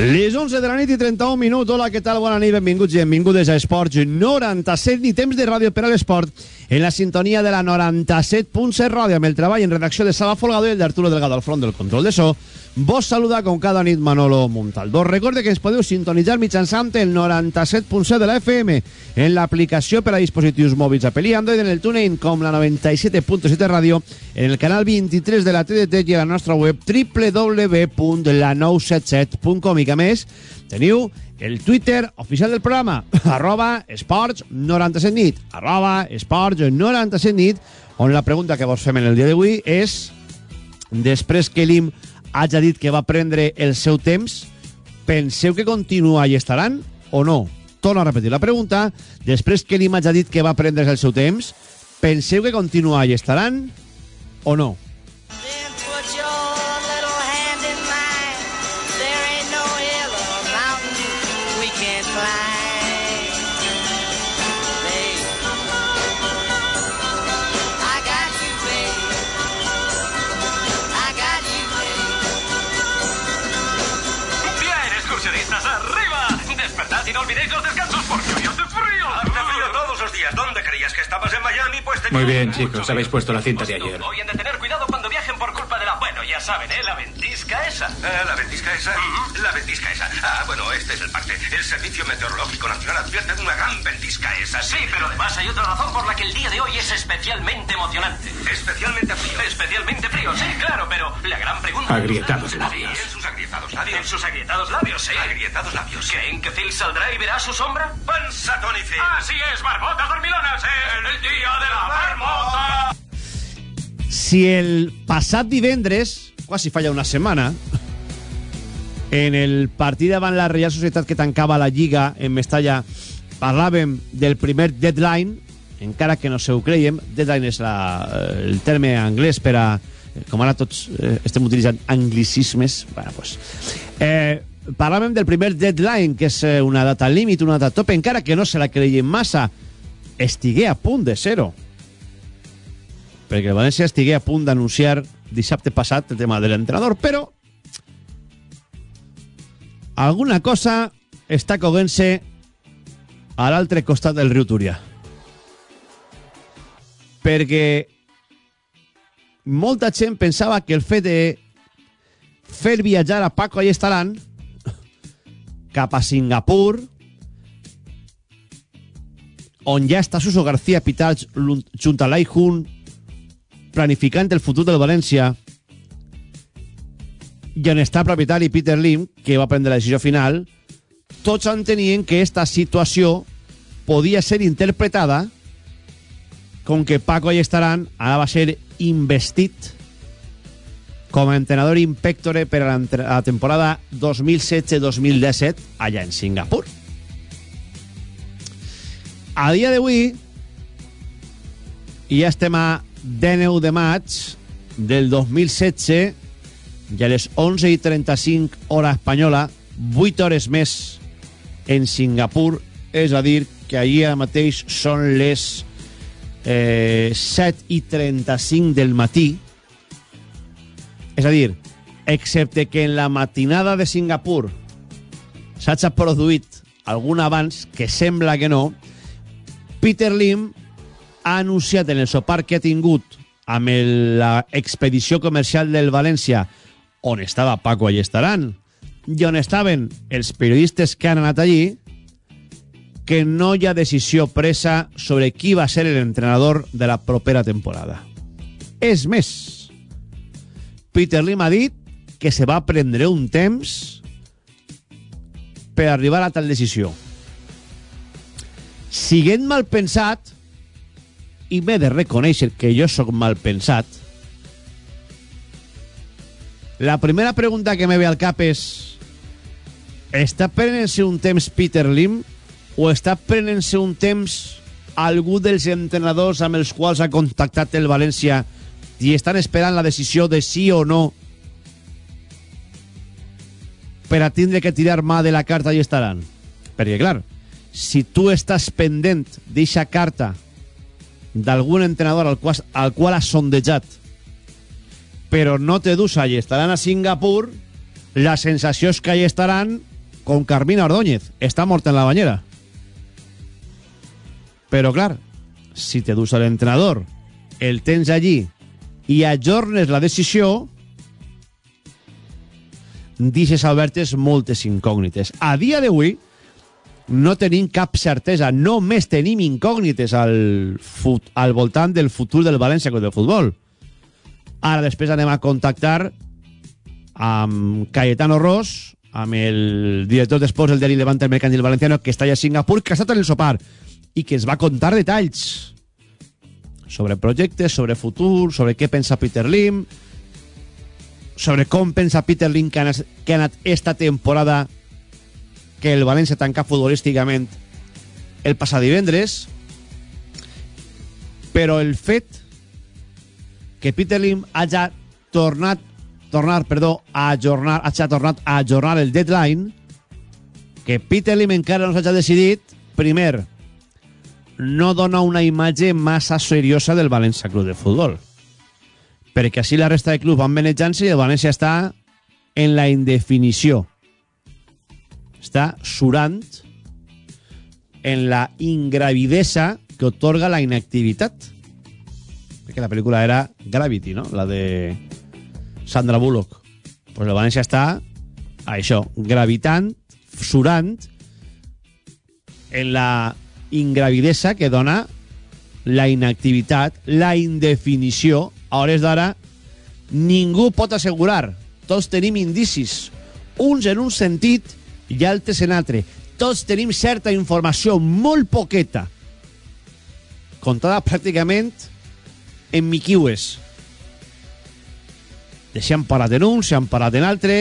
Les 11 de la nit i 31 minuts. Hola, què tal? Bona nit, benvinguts i benvingudes a Esports 97, ni temps de ràdio per a l'esport, en la sintonia de la 97.7 Ràdio, amb el treball en redacció de Sala Folgado i el d'Arturo Delgado al front del control de so. Vos saluda com cada nit Manolo Montalbó. Recorde que ens podeu sintonitzar mitjançant el 97.7 de la FM en l'aplicació per a dispositius mòbils Apple i Android en el TuneIn com la 97.7 Ràdio en el canal 23 de la TDT i a la nostra web www.la977.com i que més teniu el Twitter oficial del programa arroba esports 97 nit arroba esports 97 nit on la pregunta que vos fem en el dia d'avui és després que l'IM hagi dit que va prendre el seu temps, penseu que continua i estaran o no? Torno a repetir la pregunta. Després que l'Im hagi dit que va prendre el seu temps, penseu que continua i estaran o no? Porque hoy hace frío. Hace frío todos los días. ¿Dónde creías que estabas en Miami? Pues Muy bien, chicos, habéis puesto la cinta de ayer. Ya saben, ¿eh? La ventisca esa. Ah, la ventisca esa. La ventisca esa. Ah, bueno, este es el parte. El Servicio Meteorológico Nacional advierte de una gran ventisca esa. Sí, pero además hay otra razón por la que el día de hoy es especialmente emocionante. Especialmente frío. Especialmente frío, sí, claro, pero la gran pregunta... Agrietados labios. En sus agrietados En labios. sus agrietados labios, sí. Agrietados labios. ¿Creen que Phil saldrá y verá su sombra? Panza Tony Phil. Así es, barbotas dormilonas, es el día de la marmota. Si el passat divendres, quasi falla una setmana, en el partit davant la Real Societat que tancava la Lliga en Mestalla, parlàvem del primer deadline, encara que no se ho creiem, deadline és la, eh, el terme anglès per a... eh, Com ara tots eh, estem utilitzant anglicismes, bueno, pues, eh, parlàvem del primer deadline, que és eh, una data límit, una data top, encara que no se la creiem massa, estigué a punt de ser-ho perquè el València estigué a punt d'anunciar dissabte passat el tema de l'entrenador, però alguna cosa està coguent-se a l'altre costat del riu Túria. Perquè molta gent pensava que el fet de fer viatjar a Paco Allestaran cap a Singapur on ja està Suso García Pitats junt a Lai Hun planificant el futur del València i on està propietari Peter Lim, que va prendre la decisió final, tots entenien que esta situació podia ser interpretada com que Paco Allestaran ara va ser investit com a entrenador impectore per a la temporada 2016-2017 allà en Singapur. A dia d'avui i ja estem a 19 de maig del 2016 i a les 11 i 35 hora espanyola 8 hores més en Singapur. És a dir que allí ara mateix són les eh, 7 i 35 del matí. És a dir excepte que en la matinada de Singapur s'hagi produït algun abans que sembla que no Peter Lim ha anunciat en el sopar que ha tingut amb el- la expedició comercial del València on estava Paco Allestaran i on estaven els periodistes que han anat allí que no hi ha decisió presa sobre qui va ser l'entrenador de la propera temporada. És més, Peter Lim ha dit que se va prendre un temps per arribar a tal decisió. Siguent mal pensat, i m'he de reconèixer que jo sóc mal pensat, la primera pregunta que me ve al cap és està prenent-se un temps Peter Lim o està prenent-se un temps algú dels entrenadors amb els quals ha contactat el València i estan esperant la decisió de sí o no per a tindre que tirar mà de la carta i estaran? Perquè clar si tu estàs pendent d'eixa carta d'algun entrenador al qual, al qual has sondejat però no te dus allí estaran a Singapur la sensació és que allí estaran con Carmina Ordóñez. Està mort en la bañera. Però, clar, si te dus l'entrenador, el tens allí i ajornes la decisió, deixes obertes moltes incògnites. A dia d'avui no tenim cap certesa, només tenim incògnites al, fut, al voltant del futur del València Club de Futbol. Ara després anem a contactar amb Cayetano Ross, amb el director d'esports del diari Levante Mercantil Valenciano, que està allà a Singapur, que ha estat en el sopar i que ens va contar detalls sobre projectes, sobre futur, sobre què pensa Peter Lim, sobre com pensa Peter Lim que ha anat esta temporada que el València tanca futbolísticament el passat divendres, però el fet que Peter Lim hagi tornat tornar, perdó, a ajornar, hagi tornat a ajornar el deadline, que Peter Lim encara no s'hagi decidit, primer, no dona una imatge massa seriosa del València Club de Futbol. Perquè així la resta de clubs van manejant-se i el València està en la indefinició. Està surant en la ingravidesa que otorga la inactivitat. Perquè la pel·lícula era Gravity, no? La de Sandra Bullock. Pues el València està a això, gravitant, surant en la ingravidesa que dona la inactivitat, la indefinició. A hores d'ara, ningú pot assegurar. Tots tenim indicis, uns en un sentit i altres en altre. Tots tenim certa informació, molt poqueta, contada pràcticament en miquiues. Deixem parat en un, s'han parat en altre,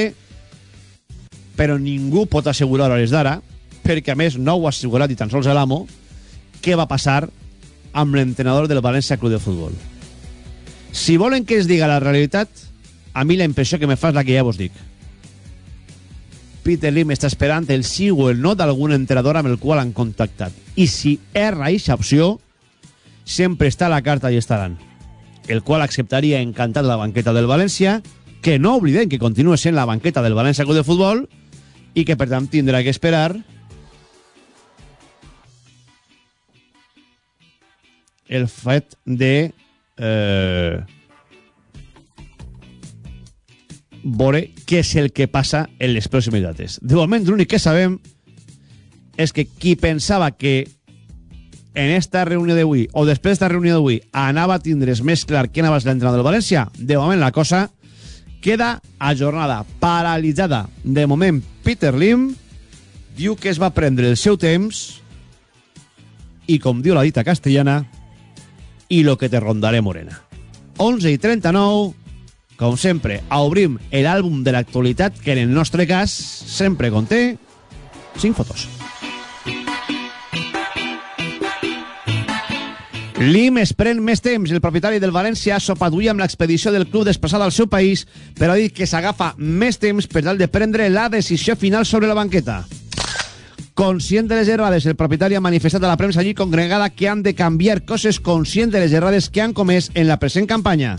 però ningú pot assegurar a hores d'ara, perquè a més no ho ha assegurat i tan sols l'amo, què va passar amb l'entrenador del València Club de Futbol. Si volen que es diga la realitat, a mi la impressió que me fa és la que ja vos dic. Peter Lim està esperant el sí o el no d'algun entrenador amb el qual han contactat. I si erra aquesta opció, sempre està a la carta i estaran. El qual acceptaria encantat la banqueta del València, que no oblidem que continua sent la banqueta del València Club de Futbol i que per tant tindrà que esperar el fet de eh, veure què és el que passa en les pròximes dates. De moment, l'únic que sabem és que qui pensava que en esta reunió d'avui, o després d'esta reunió d'avui, anava a tindre's més clar qui anava a ser l'entrenador del València, de moment la cosa queda ajornada, paralitzada. De moment, Peter Lim diu que es va prendre el seu temps i, com diu la dita castellana, i lo que te rondaré morena. 11 i 39, com sempre, obrim l'àlbum de l'actualitat que en el nostre cas sempre conté 5 fotos. Lim es pren més temps. El propietari del València ha sopat avui amb l'expedició del club desplaçada al seu país, però ha dit que s'agafa més temps per tal de prendre la decisió final sobre la banqueta. Conscient de les errades, el propietari ha manifestat a la premsa allí congregada que han de canviar coses conscient de les errades que han comès en la present campanya.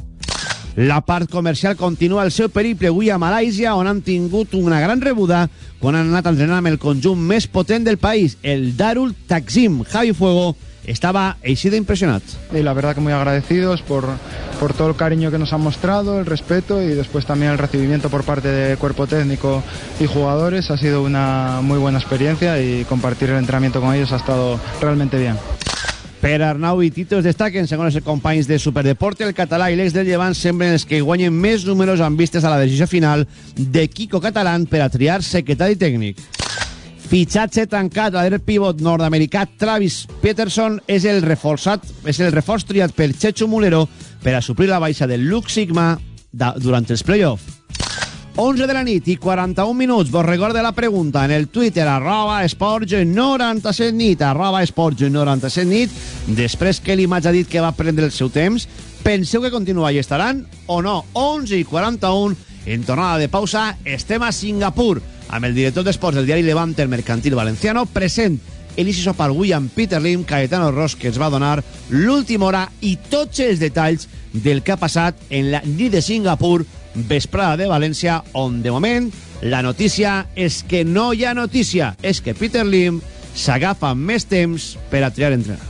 La part comercial continua el seu periple avui a Malàisia, on una gran rebuda quan han anat a entrenar amb el conjunt més potent del país, el Darul Taksim. Javi Fuego estaba així de impresionat. y la verdad que muy agradecidos por, por todo el cariño que nos han mostrado, el respeto y después también el recibimiento por parte del cuerpo técnico y jugadores. Ha sido una muy buena experiencia y compartir el entrenamiento con ellos ha estado realmente bien. Per Arnau i Tito es destaquen, segons els companys de Superdeporte, el català i l'ex del Llevant semblen els que guanyen més números amb vistes a la decisió final de Kiko Catalán per a triar secretari tècnic. Fitxatge tancat dret pivot nord-americà Travis Peterson és el reforçat és el reforç triat per Checho Mulero per a suplir la baixa del Luke Sigma durant els play-off. 11 de la nit i 41 minuts. Vos recorde la pregunta en el Twitter arroba esports 97 nit arroba esports 97 nit després que l'Imatge ha dit que va prendre el seu temps penseu que continua i estaran o no? 11 i 41 en tornada de pausa estem a Singapur amb el director d'esports del diari Levante, el Mercantil Valenciano, present Elisi Sopar amb Peter Lim, Caetano Ross, que ens va donar l'última hora i tots els detalls del que ha passat en la nit de Singapur, vesprada de València, on de moment La notícia és que no hi ha notícia, és que Peter Lim s'agafa més temps per a triar entrenador.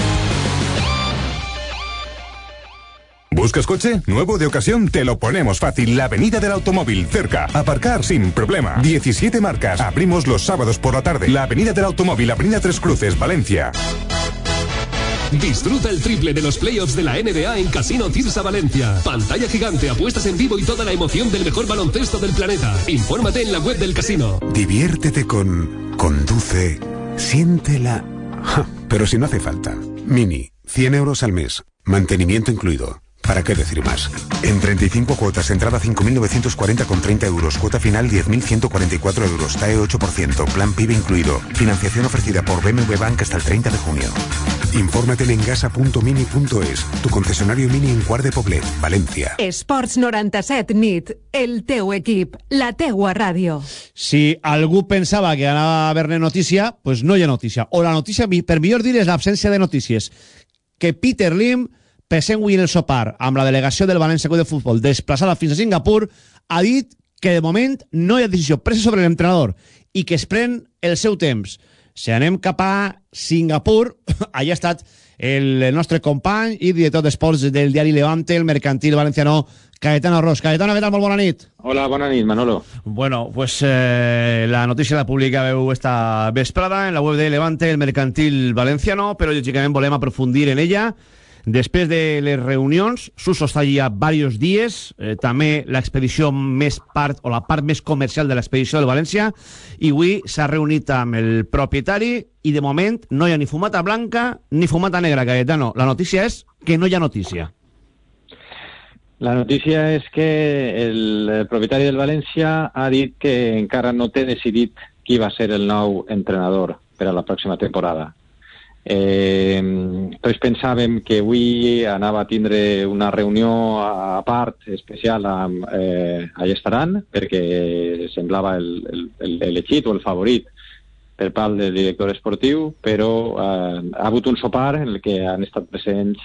¿Buscas coche? ¿Nuevo de ocasión? Te lo ponemos fácil. La Avenida del Automóvil, cerca. Aparcar sin problema. 17 marcas. Abrimos los sábados por la tarde. La Avenida del Automóvil, Avenida Tres Cruces, Valencia. Disfruta el triple de los playoffs de la NBA en Casino Tirsa Valencia. Pantalla gigante, apuestas en vivo y toda la emoción del mejor baloncesto del planeta. Infórmate en la web del casino. Diviértete con Conduce, siéntela. Ja, pero si no hace falta. Mini, 100 euros al mes. Mantenimiento incluido. ¿Para qué decir más? En 35 cuotas, entrada 5.940 con 30 euros, cuota final 10.144 euros, TAE 8%, plan PIB incluido. Financiación ofrecida por BMW Bank hasta el 30 de junio. Infórmate en gasa.mini.es, tu concesionario Mini en Quart de Poblet, Valencia. Esports 97 nit, el teu equip, la teua ràdio. Si algú pensava que anava a haver-ne notícia, pues no hi ha notícia. O la notícia, per millor dir, és l'absència de notícies. Que Peter Lim present avui en el sopar amb la delegació del València Club de Futbol desplaçada fins a Singapur, ha dit que de moment no hi ha decisió presa sobre l'entrenador i que es pren el seu temps. Si anem cap a Singapur, allà ha estat el nostre company i director d'esports del diari Levante, el mercantil valenciano, Caetano Ros. Caetano, què tal? Molt bona nit. Hola, bona nit, Manolo. Bueno, pues eh, la notícia la publicaveu esta vesprada en la web de Levante, el mercantil valenciano, però lògicament volem aprofundir en ella. Després de les reunions, Suso està allà diversos dies, eh, també l'expedició més part, o la part més comercial de l'expedició del València, i avui s'ha reunit amb el propietari i de moment no hi ha ni fumata blanca ni fumata negra, Cayetano. La notícia és que no hi ha notícia. La notícia és que el, propietari del València ha dit que encara no té decidit qui va ser el nou entrenador per a la pròxima temporada. Eh, tots pensàvem que avui anava a tindre una reunió a part especial amb eh, Allestaran perquè semblava l'elegit o el favorit per part del director esportiu, però eh, ha hagut un sopar en el que han estat presents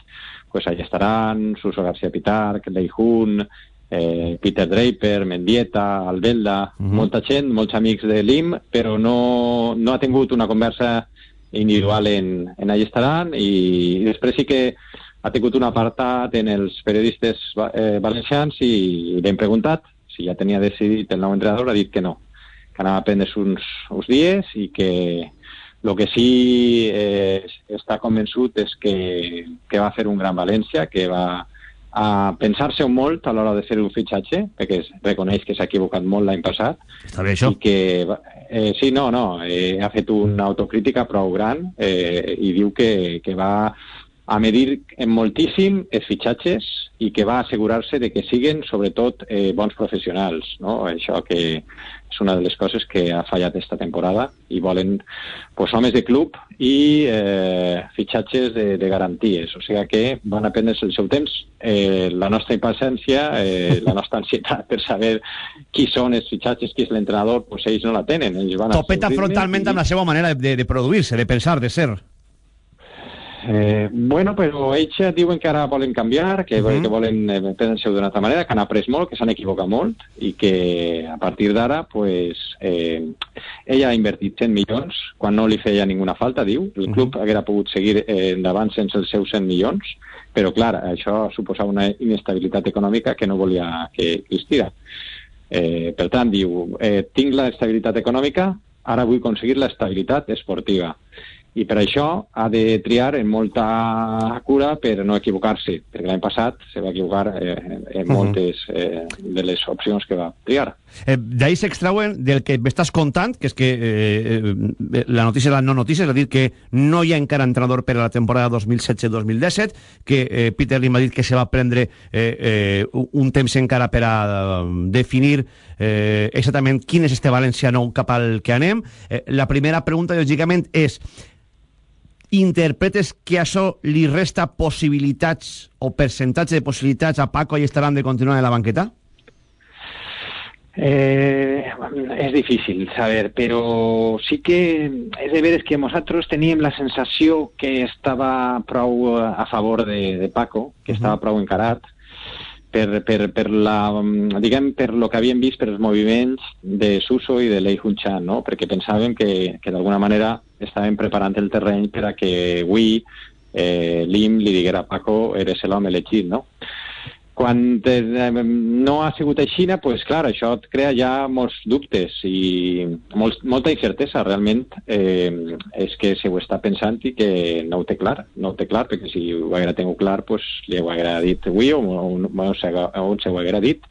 pues, Allestaran, Suso García Pitarch, Leijun, eh, Peter Draper, Mendieta, Albelda, uh -huh. molta gent, molts amics de l'IM, però no, no ha tingut una conversa individual en, en allà estaran i, i després sí que ha tingut un apartat en els periodistes eh, valencians i, i l'hem preguntat si ja tenia decidit el nou entrenador, ha dit que no, que anava a prendre uns, uns dies i que el que sí eh, està convençut és que, que va fer un gran València, que va a pensar-se molt a l'hora de fer un fitxatge, perquè es reconeix que s'ha equivocat molt l'any passat. Està bé, això. I que, eh, sí, no, no, eh, ha fet una autocrítica prou gran eh, i diu que, que va a medir en moltíssim els fitxatges i que va assegurar-se de que siguen, sobretot, eh, bons professionals. No? Això que és una de les coses que ha fallat esta temporada i volen pues, homes de club i eh, fitxatges de, de garanties. O sigui que van a prendre el seu temps. Eh, la nostra impaciència, eh, la nostra ansietat per saber qui són els fitxatges, qui és l'entrenador, pues ells no la tenen. Ells van Topeta frontalment i... amb la seva manera de, de produir-se, de pensar, de ser. Eh, bueno, però ells diuen que ara volen canviar, que, uh -huh. que volen eh, prendre-se d'una altra manera, que han après molt, que s'han equivocat molt i que a partir d'ara pues, eh, ella ha invertit 100 milions quan no li feia ninguna falta, diu. El club uh -huh. haguera pogut seguir eh, endavant sense els seus 100 milions, però clar, això suposava una inestabilitat econòmica que no volia que existira. Eh, per tant, diu, eh, tinc l'estabilitat econòmica, ara vull aconseguir l'estabilitat esportiva i per això ha de triar en molta cura per no equivocar-se, perquè l'any passat se va equivocar eh, en Mhm. moltes eh, de les opcions que va triar. Eh, D'ahí s'extrauen del que m'estàs contant, que és que eh, eh, la notícia la no notícia, és a dir, que no hi ha encara entrenador per a la temporada 2016-2017, que eh, Peter Lim ha dit que se va prendre eh, eh, un temps encara per a eh, definir eh, exactament quin és este València nou cap al que anem. Eh, la primera pregunta, lògicament, és interpretes que això li resta possibilitats o percentatge de possibilitats a Paco? I estaran de continuar en la banqueta? Eh, és difícil saber, però sí que és de veres que nosaltres teníem la sensació que estava prou a favor de, de Paco, que estava prou encarat, per, per, per, la, diguem, per lo que havíem vist per els moviments de Suso i de Lei Hunchan, no? perquè pensàvem que, que d'alguna manera estaven preparant el terreny per a que avui eh, Lim li diguera Paco eres l'home elegit, no? Quan eh, no ha sigut així, pues, clar, això et crea ja molts dubtes i molts, molta incertesa. Realment eh, és que se ho està pensant i que no ho té clar. No ho té clar, perquè si ho haguera tingut clar, pues, li ho haguera dit avui o, o, o, se, o se ho haguera dit.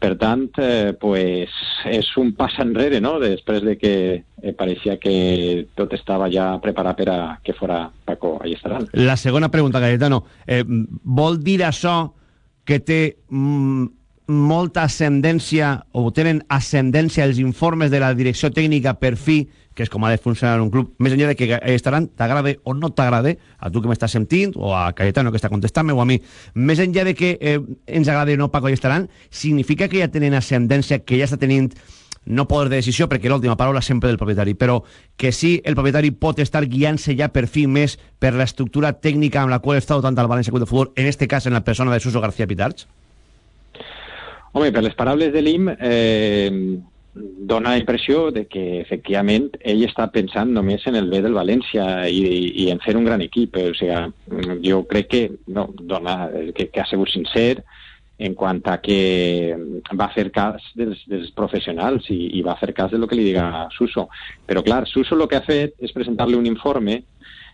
Per tant, eh, pues, és un pas enrere, no?, després de que eh, pareixia que tot estava ja preparat per a que fora Paco Allestaran. La segona pregunta, Cayetano. Eh, vol dir això que té mm, molta ascendència o tenen ascendència els informes de la direcció tècnica per fi, que és com ha de funcionar un club, més enllà de que estaran t'agrade o no t'agrade, a tu que m'estàs sentint, o a Cayetano que està contestant-me, o a mi, més enllà de que eh, ens agrade o no Paco i estaran, significa que ja tenen ascendència, que ja està tenint no poder de decisió, perquè l'última paraula sempre del propietari, però que sí, el propietari pot estar guiant-se ja per fi més per l'estructura tècnica amb la qual està dotant el València Club de Futbol, en este cas en la persona de Suso García Pitarch? Home, per les paraules de l'IM, eh, dona la impressió de que efectivament ell està pensant només en el bé del València i, i en fer un gran equip. O sigui, jo crec que, no, dona, que, que ha sigut sincer en quant a que va fer cas dels, dels professionals i, i va fer cas de lo que li diga Suso. Però clar, Suso el que ha fet és presentar-li un informe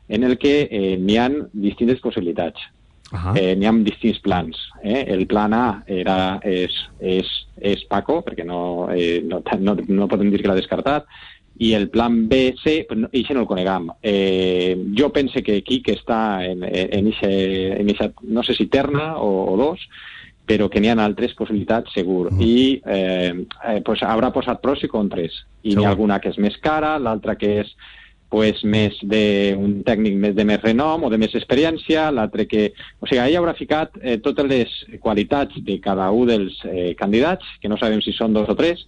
en el que eh, n'hi ha distintes possibilitats. Uh eh, n'hi ha distints plans. Eh? El plan A era, és, és, és Paco, perquè no, eh, no, no, no podem dir que l'ha descartat, i el plan B, C, no, això no el conegam. Eh, jo pense que aquí que està en, en, ixe, en ixa, no sé si terna o, o dos, però que n'hi ha altres possibilitats, segur. Mm. I eh, eh, pues, haurà posat pros i contres. I n'hi ha alguna que és més cara, l'altra que és pues, més d'un tècnic més de més renom o de més experiència, l'altre que... O sigui, ell haurà ficat eh, totes les qualitats de cada un dels eh, candidats, que no sabem si són dos o tres,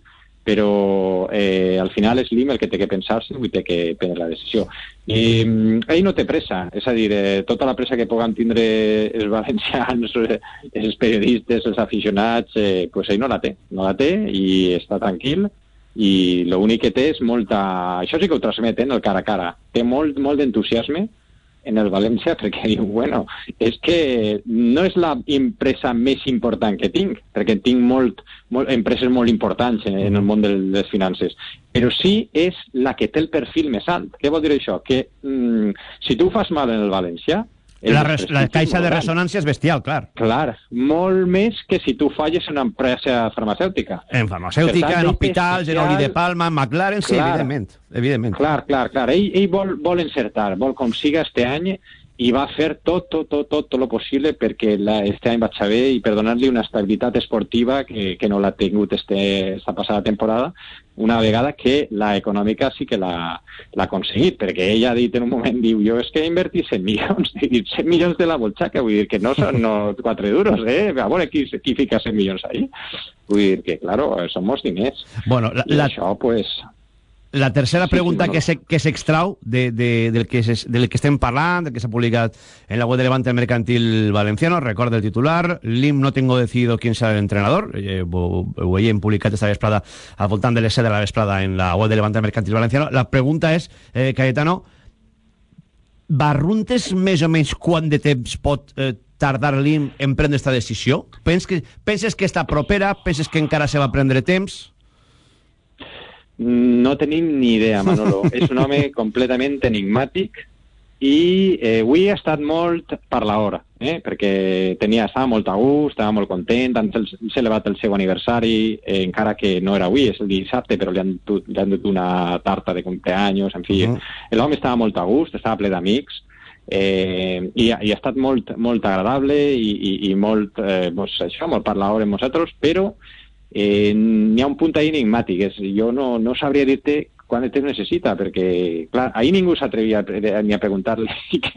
però eh, al final és l'IM el que té que pensar-se i té que prendre la decisió. I mm, ell no té pressa, és a dir, eh, tota la pressa que puguen tindre els valencians, eh, els periodistes, els aficionats, eh, pues ell no la té, no la té i està tranquil. I l'únic que té és molta... Això sí que ho transmet, eh, el cara a cara. Té molt, molt d'entusiasme en el València perquè diu, bueno, és que no és la empresa més important que tinc, perquè tinc molt, molt, empreses molt importants en, en el món de les finances, però sí és la que té el perfil més alt. Què vol dir això? Que mm, si tu fas mal en el València... el La, res, la caixa de ressonància és bestial, clar. Clar, molt més que si tu falles en una empresa farmacèutica. En farmacèutica, tant, en hospitals, en especial- Oli de Palma, en McLaren, sí, Clar. evidentment. evidentment. Clar, clar, clar. Ell, ell vol, vol encertar, vol com siga este any i va fer tot, tot, tot, tot, tot lo possible perquè la, este any vaig bé i per donar-li una estabilitat esportiva que, que no l'ha tingut este, esta passada temporada, una vegada que la econòmica sí que l'ha aconseguit, perquè ella ha dit en un moment, diu, jo és que he invertit 100 milions, he dit 100 milions de la bolxaca, vull dir que no són no, quatre duros, eh? A veure qui, qui fica 100 milions ahí. Vull dir que, claro, són molts diners. Bueno, la, I la, això, pues, la tercera Sí, pregunta sí, no, no. que se- que s'extrau de, de, del, que se, del que estem parlant, del que s'ha publicat en la web de Levante Mercantil Valenciano, recorda el titular, l'IM no tengo decidido quién será el entrenador, eh, ho, ho veiem publicat esta vesprada al voltant de les 7 de la vesprada en la web de Levante Mercantil Valenciano. La pregunta és, eh, Cayetano, barruntes més o menys quant de temps pot eh, tardar l'IM en prendre esta decisió? Penses que, penses que està propera? Penses que encara se va prendre temps? No tenim ni idea, Manolo. és un home completament enigmàtic i eh, avui ha estat molt per l'hora, eh? perquè tenia, estava molt a gust, estava molt content, han cel- celebrat el seu aniversari, eh, encara que no era avui, és el dissabte, però li han, li han dut una tarta de cumpleaños, en fi, uh -huh. l'home estava molt a gust, estava ple d'amics, eh, i, i ha estat molt, molt agradable i, i, i molt, eh, pues, això, molt per l'hora amb nosaltres, però eh, n'hi ha un punt ahí enigmàtic, és, jo no, no sabria dir-te quan el temps necessita, perquè, clar, ahir ningú s'atrevia a ni a preguntar-li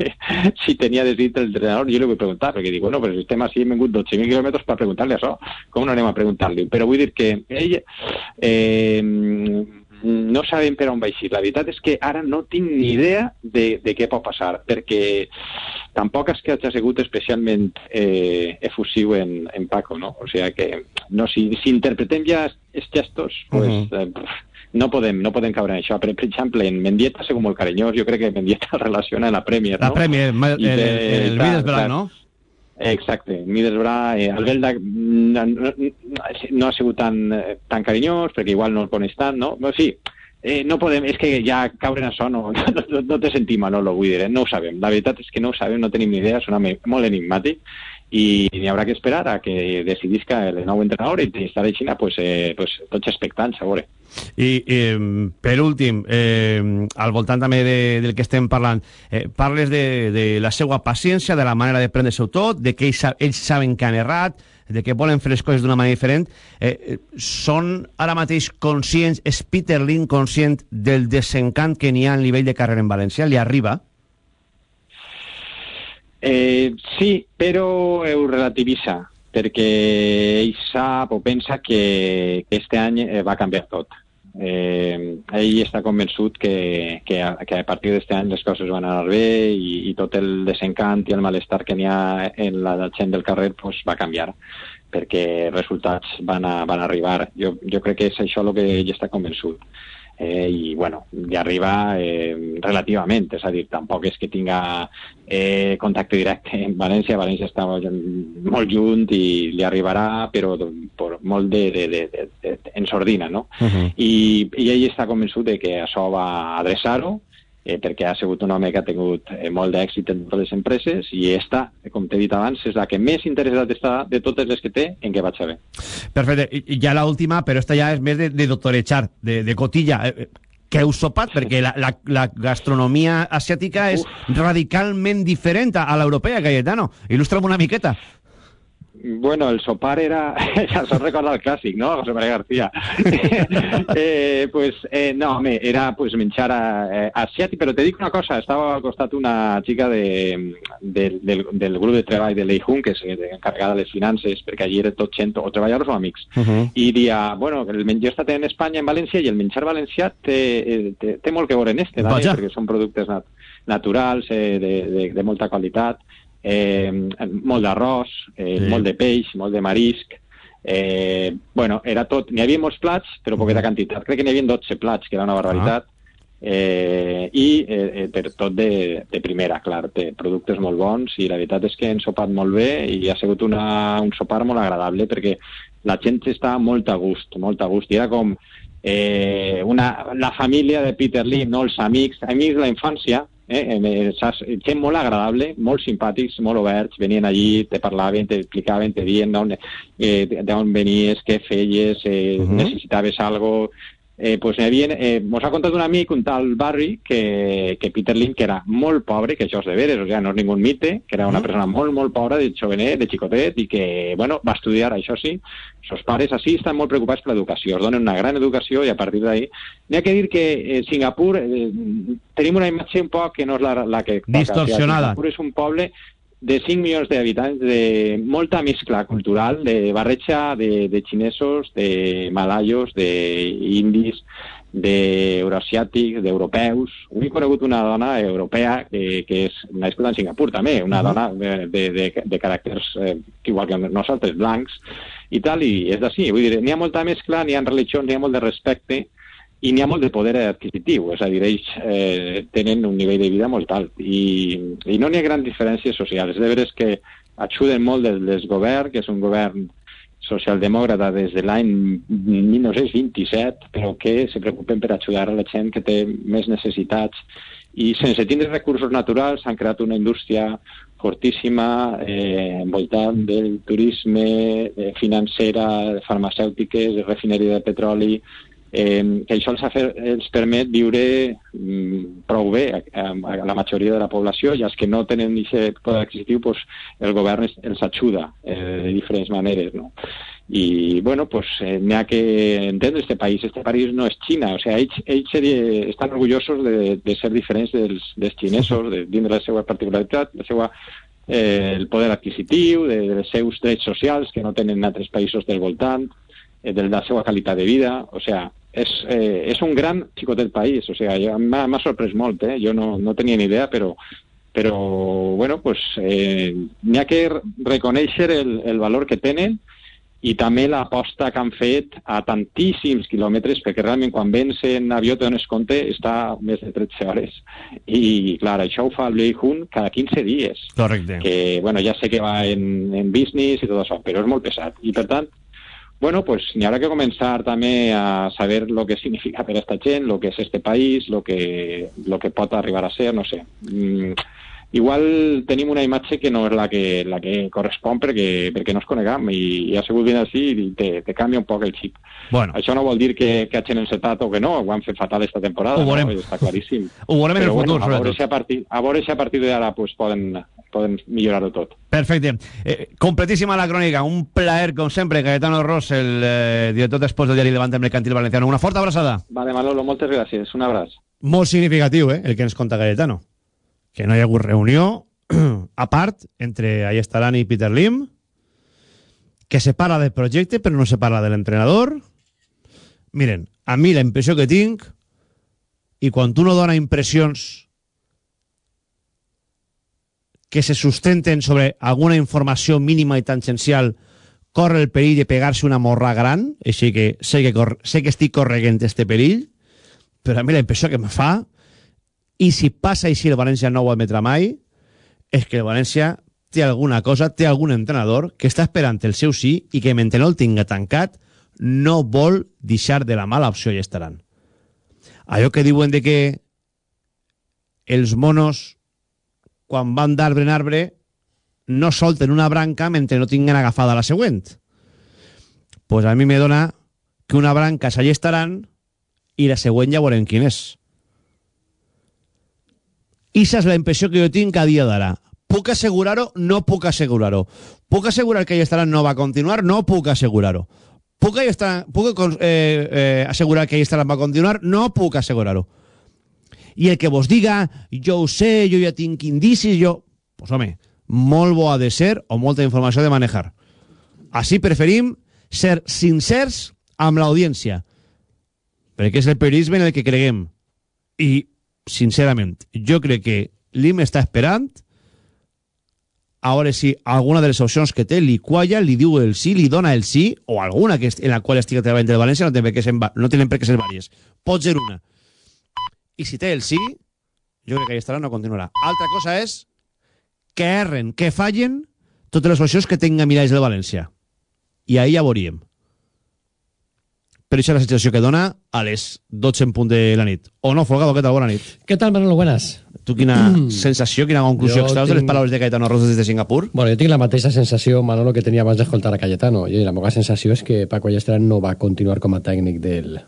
si tenia desig el entrenador, jo li vull preguntar, perquè dic, bueno, però si estem així, hem vingut 12.000 quilòmetres per preguntar-li això, com no anem a preguntar-li? Però vull dir que ell, eh, no sabem per on va eixir. La veritat és que ara no tinc ni idea de, de què pot passar, perquè tampoc és que hagi sigut especialment eh, efusiu en, en Paco, no? O sigui que, no, si, si interpretem ja els gestos, pues, uh -huh. eh, no podem, no podem caure en això. Per, per exemple, en Mendieta sigut molt carinyós, jo crec que Mendieta el relaciona en la Premier, La no? Premier, el, I el, té- el clar, Middlesbrough, clar. no? Exacte, Middlesbrough, eh, el Belda no, no, no ha sigut tan, eh, tan carinyós, perquè igual no el coneix no? Però sí, eh, no podem, és que ja caure en això no, no, no té sentit, Manolo, vull dir, eh? no ho. La veritat és que no ho no tenim ni idea, és una molt enigmàtic, n'hi haurà que esperar a que decidisca el nou entrenador i estar així, pues, eh, pues, tots expectants, a veure. I, eh, per últim, eh, al voltant també de, del que estem parlant, eh, parles de, de la seva paciència, de la manera de prendre-se tot, de que ells, ells saben que han errat, de que volen fer les coses d'una manera diferent. Eh, eh, són ara mateix conscients, és Peter Lin conscient del desencant que n'hi ha a nivell de carrera en València? Li arriba? Eh, sí, però ho relativitza, perquè ell sap o pensa que, que este any eh, va canviar tot. Eh, ell està convençut que, que, a, que a partir d'este any les coses van anar bé i, i tot el desencant i el malestar que n'hi ha en la gent del carrer pues, va canviar perquè els resultats van, a, van arribar. Jo, jo crec que és això el que ell està convençut eh, i bueno, li arriba eh, relativament, és a dir, tampoc és que tinga eh, contacte directe en València, València està molt, molt junt i li arribarà, però per molt de, de, de, de, de, en sordina, no? Uh -huh. I, i ell està convençut de que això va adreçar-ho, eh, perquè ha sigut un home que ha tingut eh, molt d'èxit en totes les empreses i esta, eh, com t'he dit abans, és la que més interessat està de totes les que té en què vaig bé. Perfecte. I, ja l'última, però esta ja és més de, de doctorechar, de, de cotilla. Eh, eh, Què heu sopat? Perquè la, la, la gastronomia asiàtica és radicalment diferent a l'europea, Cayetano. Il·lustra'm una miqueta. Bueno, el sopar era... Ja sos recorda el clàssic, no? José María García. eh, pues, eh, no, home, era pues, menjar eh, asiàtic, però te dic una cosa, estava al costat una xica de, de, del, del grup de treball de Leijun, que és eh, encarregada de les finances, perquè allí era tot gent, o treballadors o amics, Uh -huh. i dia, bueno, el menjar està en Espanya, en València, i el menjar valencià té, eh, té, té molt que veure en este, Vaja. perquè són productes nat naturals, eh, de, de, de molta qualitat, eh, molt d'arròs, eh, Sí. molt de peix, molt de marisc, eh, bueno, era tot, n'hi havia molts plats, però poqueta quantitat. Crec que n'hi havia 12 plats, que era una barbaritat, eh, i eh, eh, per tot de, de primera, clar, té productes molt bons i la veritat és que hem sopat molt bé i ha sigut una, un sopar molt agradable perquè la gent està molt a gust, molt a gust, i era com eh, una, la família de Peter Lee, no els amics, amics de la infància, eh, eh, saps? gent molt agradable, molt simpàtics, molt oberts, venien allí, te parlaven, t'explicaven, te dient d'on eh, venies, què feies, eh, Mhm. necessitaves algo, eh, pues havia, eh, mos ha contat un amic, un tal Barry, que, que Peter Lynn, que era molt pobre, que això és de veres, o sigui, no és ningú mite, que era una persona molt, molt pobra, de jovenet, de xicotet, i que, bueno, va estudiar, això sí, els pares així estan molt preocupats per l'educació, es donen una gran educació i a partir d'ahí... N'hi ha que dir que eh, Singapur eh, tenim una imatge un poc que no és la, la que... Distorsionada. Singapur és un poble de 5 milions d'habitants, de molta mescla cultural, de barreja de, de xinesos, de malayos, d'indis, d'euroasiàtics, d'europeus. Avui he conegut una dona europea que, que és nascuda en Singapur també, una Mhm. dona de, de, de, de caràcters eh, igual que nosaltres, blancs, i tal, i és d'ací. Vull dir, n'hi ha molta mescla, n'hi ha religions, n'hi ha molt de respecte, i n'hi ha molt de poder adquisitiu, és a dir, ells eh, tenen un nivell de vida molt alt i, i no n'hi ha grans diferències socials. De veres que ajuden molt des del govern, que és un govern socialdemòcrata des de l'any 1927, però que se preocupen per ajudar a la gent que té més necessitats i sense tindre recursos naturals s'han creat una indústria fortíssima eh, envoltant del turisme, eh, financera, farmacèutiques, refineria de petroli, eh, que això els, fer, els permet viure mm, prou bé a, a, a la majoria de la població i els que no tenen aquest poder adquisitiu pues, el govern es, els ajuda eh, de diferents maneres. No? I, bueno, pues eh, n'hi ha que entendre este país. Este país no és Xina. O sea, ells, ells estan orgullosos de, de ser diferents dels, dels xinesos, de, dins de la seva particularitat, la seva eh, el poder adquisitiu, de, dels seus drets socials que no tenen altres països del voltant, eh, de la seva qualitat de vida, o sea, és, eh, és un gran xicotet país, o sea, jo- m'ha sorprès molt, eh? jo no, no tenia ni idea, però, però bueno, pues, eh, n'hi ha que reconèixer el, el valor que tenen i també l'aposta que han fet a tantíssims quilòmetres, perquè realment quan vens en avió te dones compte està més de 13 hores. I, clar, això ho fa el Leijun cada 15 dies Correcte. que, bueno, ja sé que va en, en business i tot això, però és molt pesat. I, per tant, bueno, pues n'hi haurà que començar també a saber lo que significa per a esta gent, lo que és este país, lo que, lo que pot arribar a ser, no sé. Mm, igual tenim una imatge que no és la que, la que correspon perquè, perquè no ens conegam i, i ha sigut ben així i te, te canvia un poc el xip. Bueno. Això no vol dir que, que hagin encetat o que no, ho han fet fatal esta temporada, Ho veurem. no? està claríssim. Ho veurem en el futur, bueno, a veure si a partir, a veure si a partir d'ara pues, poden, poden millorar-ho tot. Perfecte. Eh, completíssima la crònica. Un plaer, com sempre, Cayetano Ross, el eh, director d'Esports del diari Levante Mercantil Valenciano. Una forta abraçada. Vale, Manolo, moltes gràcies. Un abraç. Molt significatiu, eh, el que ens conta Cayetano. Que no hi ha hagut reunió, a part, entre Ayestarán i Peter Lim, que se parla del projecte, però no se parla de l'entrenador. Miren, a mi la impressió que tinc, i quan tu no dona impressions que se sustenten sobre alguna informació mínima i tangencial, corre el perill de pegar-se una morra gran, així que sé que, sé que estic correguent este perill, però a mi la impressió que em fa, i si passa així el València no ho admetrà mai, és que el València té alguna cosa, té algun entrenador que està esperant el seu sí i que mentre no el tinga tancat no vol deixar de la mala opció i estaran. Allò que diuen de que els monos quan van d'arbre en arbre no solten una branca mentre no tinguen agafada la següent. pues a mi me dona que una branca s'allà estaran i la següent ja veurem quin és. Esa és la impressió que jo tinc a dia d'ara. Puc assegurar-ho? No puc assegurar-ho. Puc assegurar que Allestaran no va continuar? No puc assegurar-ho. Puc, Allestaran, puc eh, eh, assegurar que Allestaran va continuar? No puc assegurar-ho. I el que vos diga, jo ho sé, jo ja tinc indicis, jo... Pues home, molt bo ha de ser o molta informació de manejar. Així preferim ser sincers amb l'audiència, perquè és el periodisme en el que creguem. I, sincerament, jo crec que l'IM està esperant a veure si alguna de les opcions que té li qualla, li diu el sí, li dona el sí, o alguna que en la qual estigui treballant el València no, té per què ser, no tenen per què ser vàries. Pot ser una. I si té el sí, jo crec que hi estarà, no continuarà. Altra cosa és que erren, que fallen totes les opcions que tenga miralls del València. I ahir ja veuríem. Però això és la sensació que dona a les 12 en punt de la nit. O no, Folgado, què tal? Bona nit. ¿Qué tal, Manolo? Buenas. Tu quina sensació, quina conclusió Jo extraus de les tinc- paraules de Caetano Rosas des de Singapur? Bueno, jo tinc la mateixa sensació, Manolo, que tenia abans d'escoltar a Cayetano. I la meva sensació és que Paco Allestran no va continuar com a tècnic del,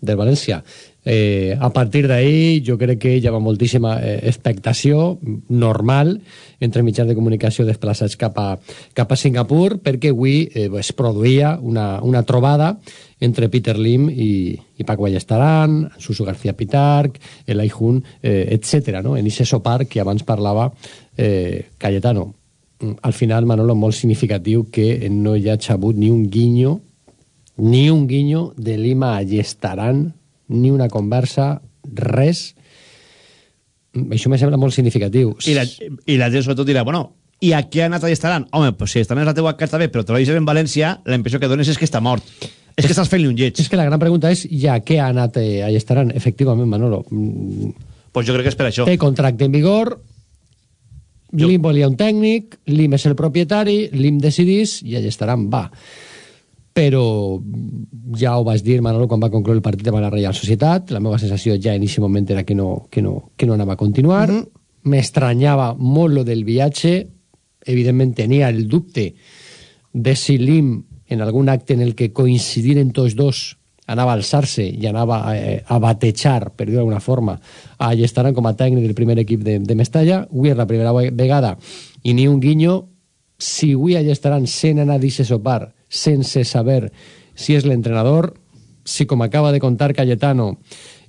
del València. Eh, a partir d'ahir, jo crec que hi ha moltíssima eh, expectació normal entre mitjans de comunicació desplaçats cap a, cap a Singapur, perquè avui eh, es produïa una, una trobada entre Peter Lim i, i Paco Ballestaran, Suso García Pitarc, Elai Jun, eh, etc. No? En aquest sopar que abans parlava eh, Cayetano. Mm, Al final, Manolo, molt significatiu que no hi ha hagut ni un guinyo ni un guinyo de Lima a Llestaran, ni una conversa, res. Mm, Això me sembla molt significatiu. I la, I la gent sobretot dirà, bueno, i a què ha anat a estaran? Home, pues si estaran és la teua carta bé, però te lo deixes en València, la impressió que dones és que està mort. És que estàs fent-li un lleig. És que la gran pregunta és, ja què ha anat eh, a Llestaran? Efectivament, Manolo. Mm, Pues jo crec que és per això. Té contracte en vigor, Lim volia un tècnic, Lim és el propietari, Lim decidís i allà estaran, va. però ja ho vaig dir, Manolo, quan va concloure el partit de la Reial Societat, la meva sensació ja en aquest moment era que no, que no, que no anava a continuar, m'estranyava molt lo del viatge, evidentment tenia el dubte de si l'IM en algun acte en el que coincidiren tots dos anava a alçar-se i anava a, a batejar, per dir d'alguna forma, a Llestaran com a tècnic del primer equip de, de Mestalla. Avui és la primera ve- vegada i ni un guinyo. Si avui a Llestaran se n'ha anat a sopar sense saber si és l'entrenador, si com acaba de contar Cayetano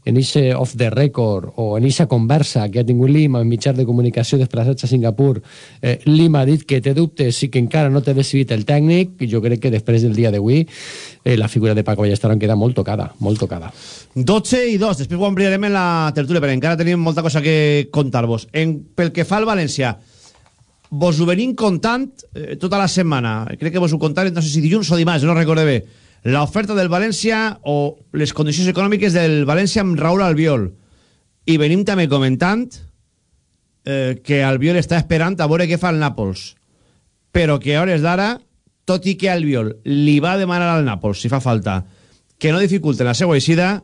en ese off the record o en esa conversa que ha tingut l'IM en mitjans de comunicació desplaçats a Singapur, eh, l'IM ha dit que té dubtes i que encara no té decidit el tècnic, jo crec que després del dia d'avui eh, la figura de Paco Ballestaran queda molt tocada, molt tocada. 12 i 2, després ho ampliarem en la tertúlia, perquè encara tenim molta cosa que contar-vos. Pel que fa al València, vos ho venim contant eh, tota la setmana. Crec que vos ho contarem, no sé si dilluns o dimarts, no recorde bé. L'oferta del València o les condicions econòmiques del València amb Raúl Albiol. I venim també comentant eh, que Albiol està esperant a veure què fa el Nàpols. Però que a hores d'ara, tot i que Albiol li va demanar al Nàpols, si fa falta, que no dificulten la seva eixida,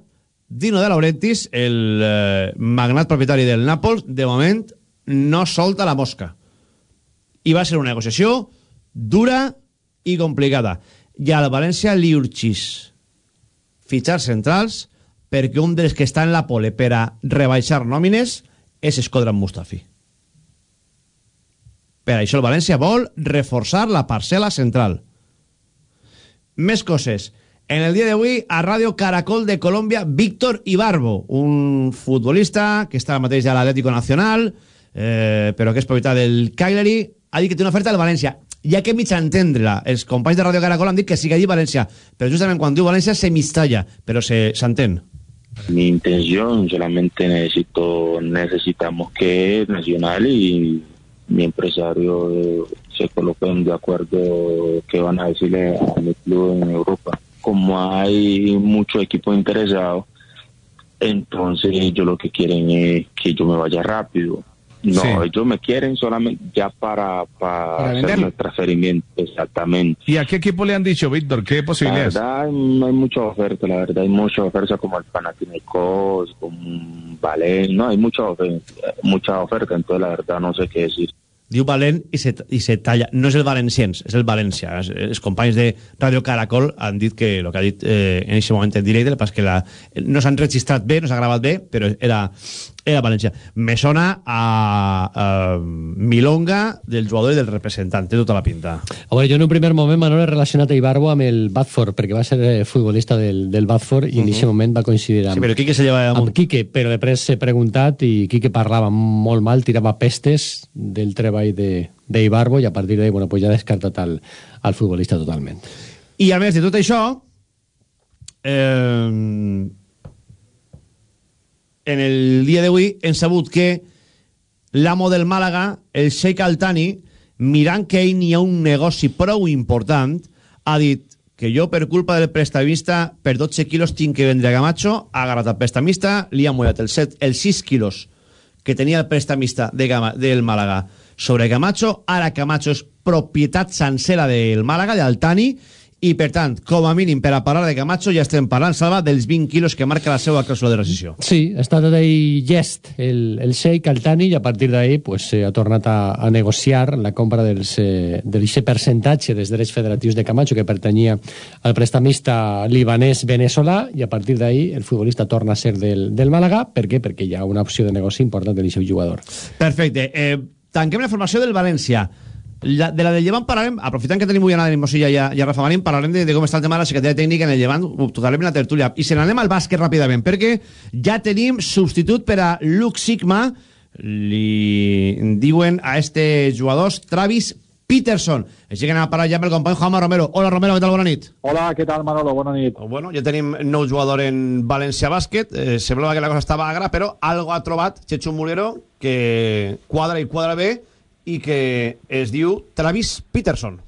Dino de Laurentiis, el eh, magnat propietari del Nàpols, de moment no solta la mosca. I va ser una negociació dura i complicada. I al València li urgís fitxar centrals perquè un dels que està en la pole per a rebaixar nòmines és Escodran Mustafi. Per això el València vol reforçar la parcel·la central. Més coses. En el dia d'avui, a Ràdio Caracol de Colòmbia, Víctor Ibarbo, un futbolista que està mateix a l'Atlético Nacional, eh, però que és propietat del Cagliari, ha dit que té una oferta del València. Ja que mig entendre-la, els companys de Ràdio Caracol han dit que sigui allí València, però justament quan diu València se mistalla, però se- s'entén. Mi intención solamente necesito necesitamos que Nacional y mi empresario eh, se coloquen de acuerdo qué van a decirle a mi club en Europa. Como hay muchos equipos interesados, entonces ellos lo que quieren es que yo me vaya rápido. No, Sí. ellos me quieren solamente ya para, para, Para venderlo. el transferimiento, exactamente. ¿Y a qué equipo le han dicho, Víctor? ¿Qué La posibilidades? verdad, hay, hay mucha oferta, la verdad, hay mucha oferta como el Panathinaikos, como Valencia, no, hay mucha oferta, mucha oferta, entonces la verdad no sé qué decir. diu Valent i se, i se talla. No és el valencians, és el València. Els, els companys de Ràdio Caracol han dit que el que ha dit eh, en aquest moment en directe, el que la, no s'han registrat bé, no s'ha gravat bé, però era, era València. Me sona a, a Milonga del jugador i del representant, té tota la pinta. A veure, jo en un primer moment, Manol, he relacionat a Ibarbo amb el Batford, perquè va ser eh, futbolista del, del Batford i en Mhm. aquest moment va coincidir amb... Sí, però Quique se lleva amb Quique, però després s'he preguntat i Quique parlava molt mal, tirava pestes del treball de, de Ibarbo i a partir d'ahí, bueno, pues ja ha descartat al, al futbolista totalment. I a més de tot això, eh, en el dia d'avui hem sabut que l'amo del Màlaga, el Sheikh Altani, mirant que ell n'hi ha un negoci prou important, ha dit que jo, per culpa del prestamista, per 12 quilos tinc que vendre a Camacho, ha agarrat el prestamista, li ha mullat els, 7, els 6 quilos que tenia el prestamista de Gama, del Màlaga sobre Camacho, ara Camacho és propietat sencera del Màlaga, d'Altani, i per tant, com a mínim per a parlar de Camacho ja estem parlant, Salva, dels 20 quilos que marca la seva clàusula de rescisió. Sí, està tot ahí llest el, el Sheikh Altani i a partir d'ahí pues, eh, ha tornat a, a negociar la compra dels, eh, de aquest percentatge dels drets federatius de Camacho que pertanyia al prestamista libanès veneçolà i a partir d'ahí el futbolista torna a ser del, del Màlaga. Per què? Perquè hi ha una opció de negoci important del seu jugador. Perfecte. Eh, tanquem la formació del València. La, de la del Llevant parlarem, aprofitant que tenim avui a Nadal Mosilla i a, i a Rafa Marín, parlarem de, de com està el tema de la secretaria tècnica en el Llevant, ho tocarem en la tertúlia. I se n'anem al bàsquet ràpidament, perquè ja tenim substitut per a Luke Sigma, li diuen a este jugador Travis Peterson. Així que anem a parlar ja amb el company Juanma Romero. Hola Romero, què tal? Bona nit. Hola, què tal Manolo? Bona nit. Bueno, ja tenim nou jugador en València Bàsquet. Eh, semblava que la cosa estava agra, però algo ha trobat Chechu Mulero que quadra i quadra bé i que es diu Travis Peterson.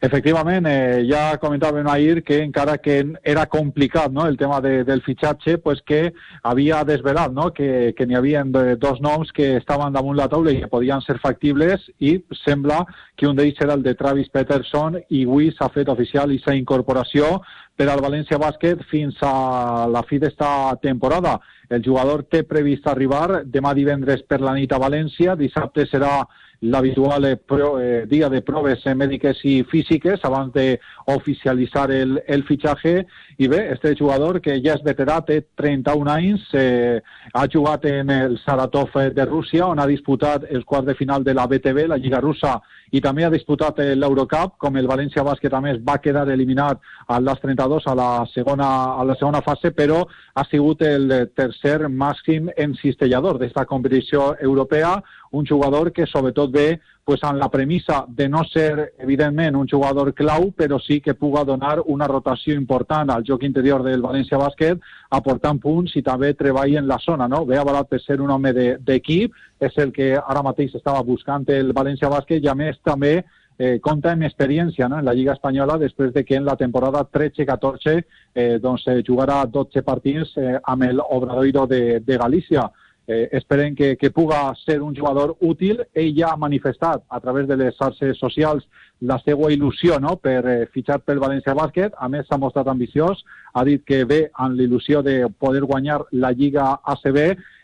Efectivament, eh, ja comentàvem ahir que encara que era complicat no, el tema de, del fitxatge, pues que havia desvelat no, que, que n'hi havia dos noms que estaven damunt la taula i que podien ser factibles i sembla que un d'ells era el de Travis Peterson i avui s'ha fet oficial i sa incorporació per al València Bàsquet fins a la fi d'esta temporada. El jugador té previst arribar demà divendres per la nit a València, dissabte serà l'habitual eh, eh, dia de proves eh, mèdiques i físiques abans d'oficialitzar el, el fitxatge. I bé, este jugador que ja és veterà, té 31 anys, eh, ha jugat en el Saratov eh, de Rússia on ha disputat els quarts de final de la BTV, la Lliga Russa, i també ha disputat l'Eurocup, com el València Bàsquet a més va quedar eliminat a les 32 a la segona, a la segona fase, però ha sigut el tercer màxim encistellador d'esta competició europea, un jugador que sobretot ve pues, amb la premissa de no ser, evidentment, un jugador clau, però sí que puga donar una rotació important al joc interior del València Bàsquet, aportant punts i també treball en la zona. No? Ve avalat per ser un home d'equip, de, és el que ara mateix estava buscant el València Bàsquet i a més també eh, compta amb experiència no? en la Lliga Espanyola després de que en la temporada 13-14 eh, doncs, jugarà 12 partits eh, amb el de, de Galícia eh, esperem que, que puga ser un jugador útil. Ell ja ha manifestat a través de les xarxes socials la seva il·lusió no? per eh, fitxar pel València Bàsquet. A més, s'ha mostrat ambiciós, ha dit que ve amb l'il·lusió de poder guanyar la Lliga ACB.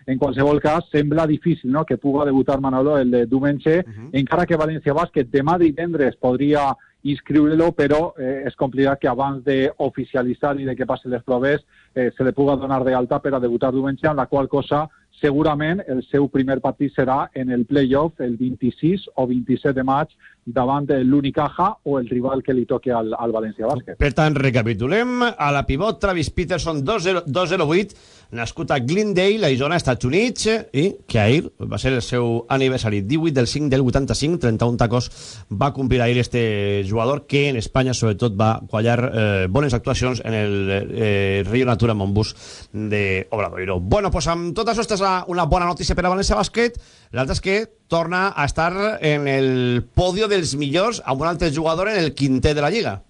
En qualsevol cas, sembla difícil no? que puga debutar Manolo el de diumenge, uh -huh. encara que València Bàsquet demà divendres podria inscriure-lo, però eh, és complicat que abans d'oficialitzar i de que passi les proves eh, se li puga donar de alta per a debutar diumenge, en la qual cosa segurament el seu primer partit serà en el playoff el 26 o 27 de maig davant de l'Unicaja o el rival que li toque al, al València Bàsquet. Per tant, recapitulem. A la pivot, Travis Peterson, 208, nascut a Glendale, Arizona, Estats Units, i que ahir va ser el seu aniversari. 18 del 5 del 85, 31 tacos va complir ahir este jugador que en Espanya, sobretot, va quallar eh, bones actuacions en el eh, Rio Natura Montbus de Obradoiro. Bueno, pues amb tot això, és una bona notícia per a València Bàsquet. L'altra és que torna a estar en el podio dels millors amb un altre jugador en el quintet de la Lliga.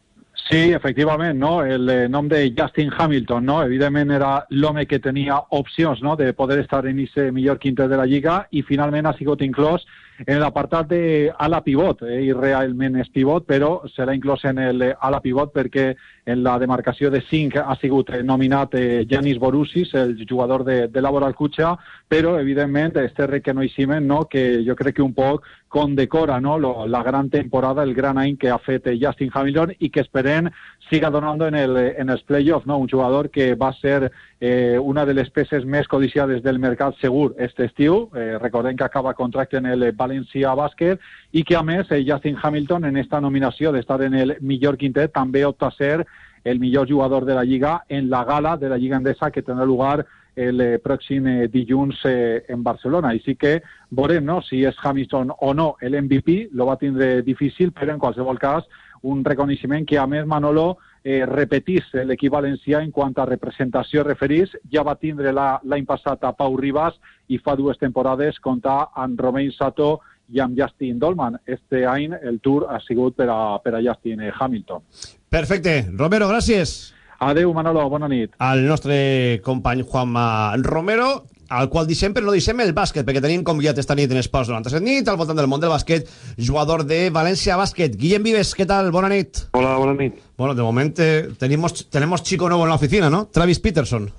Sí, efectivament, no? el eh, nom de Justin Hamilton, no? evidentment era l'home que tenia opcions no? de poder estar en aquest millor quintet de la Lliga i finalment ha sigut inclòs en l'apartat de ala pivot, eh, i realment és pivot, però serà inclòs en el ala pivot perquè en la demarcació de 5 ha sigut nominat eh, Janis Borussis, el jugador de, de Laboral Cucha, però evidentment este reconeixement no, que jo crec que un poc condecora no, lo, la gran temporada, el gran any que ha fet eh, Justin Hamilton i que esperem siga donant en, el, en els playoffs, no? un jugador que va ser eh, una de les peces més codiciades del mercat segur aquest estiu. Eh, recordem que acaba contracte en el Valencia Bàsquet i que, a més, Justin Hamilton, en esta nominació d'estar en el millor quintet, també opta a ser el millor jugador de la Lliga en la gala de la Lliga Endesa que tindrà lugar el eh, pròxim eh, en Barcelona. I sí que veurem no, si és Hamilton o no el MVP, lo va tindre difícil, però en qualsevol cas un reconeixement que a més Manolo eh, repetís l'equip valencià en quant a representació referís. Ja va tindre l'any passat a Pau Ribas i fa dues temporades comptar amb Romain Sato i amb Justin Dolman. Este any el tour ha sigut per a, per a Justin Hamilton. Perfecte. Romero, gràcies. Adeu, Manolo, bona nit. Al nostre company Juanma Romero, al qual però no deixem el bàsquet, perquè tenim convidat esta nit en Esports 97 nit, al voltant del món del bàsquet, jugador de València Bàsquet. Guillem Vives, què tal? Bona nit. Hola, bona nit. Bueno, de moment eh, tenemos, tenemos chico nuevo en la oficina, ¿no? Travis Peterson.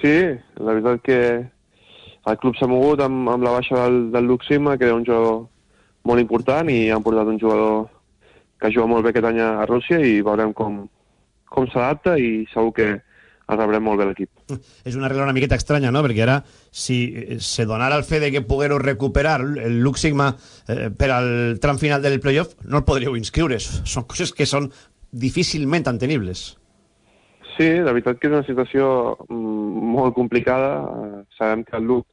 Sí, la veritat que el club s'ha mogut amb, amb la baixa del, del Luxima, que era un jugador molt important, i han portat un jugador que juga molt bé aquest any a Rússia i veurem com, com s'adapta i segur que el rebrem molt bé l'equip. És una regla una miqueta estranya, no? Perquè ara, si eh, se donara el fe de que pogueu recuperar el Lux Sigma eh, per al tram final del playoff, no el podríeu inscriure. Són coses que són difícilment entenibles. Sí, la veritat que és una situació mm, molt complicada. Uh, sabem que el Luc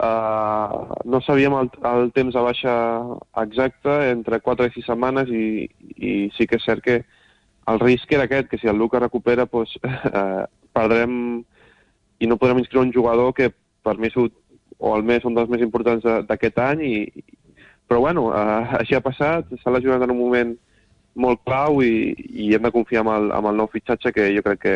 uh, no sabíem el, el temps de baixa exacte, entre 4 i 6 setmanes, i, i sí que és cert que el risc era aquest, que si el Luca recupera, doncs, eh, perdrem i no podrem inscriure un jugador que per mi és o almenys un dels més importants d'aquest any i, però bueno, eh, així ha passat, s'ha lesionat en un moment molt clau i, i hem de confiar amb el, amb el nou fitxatge que jo crec que,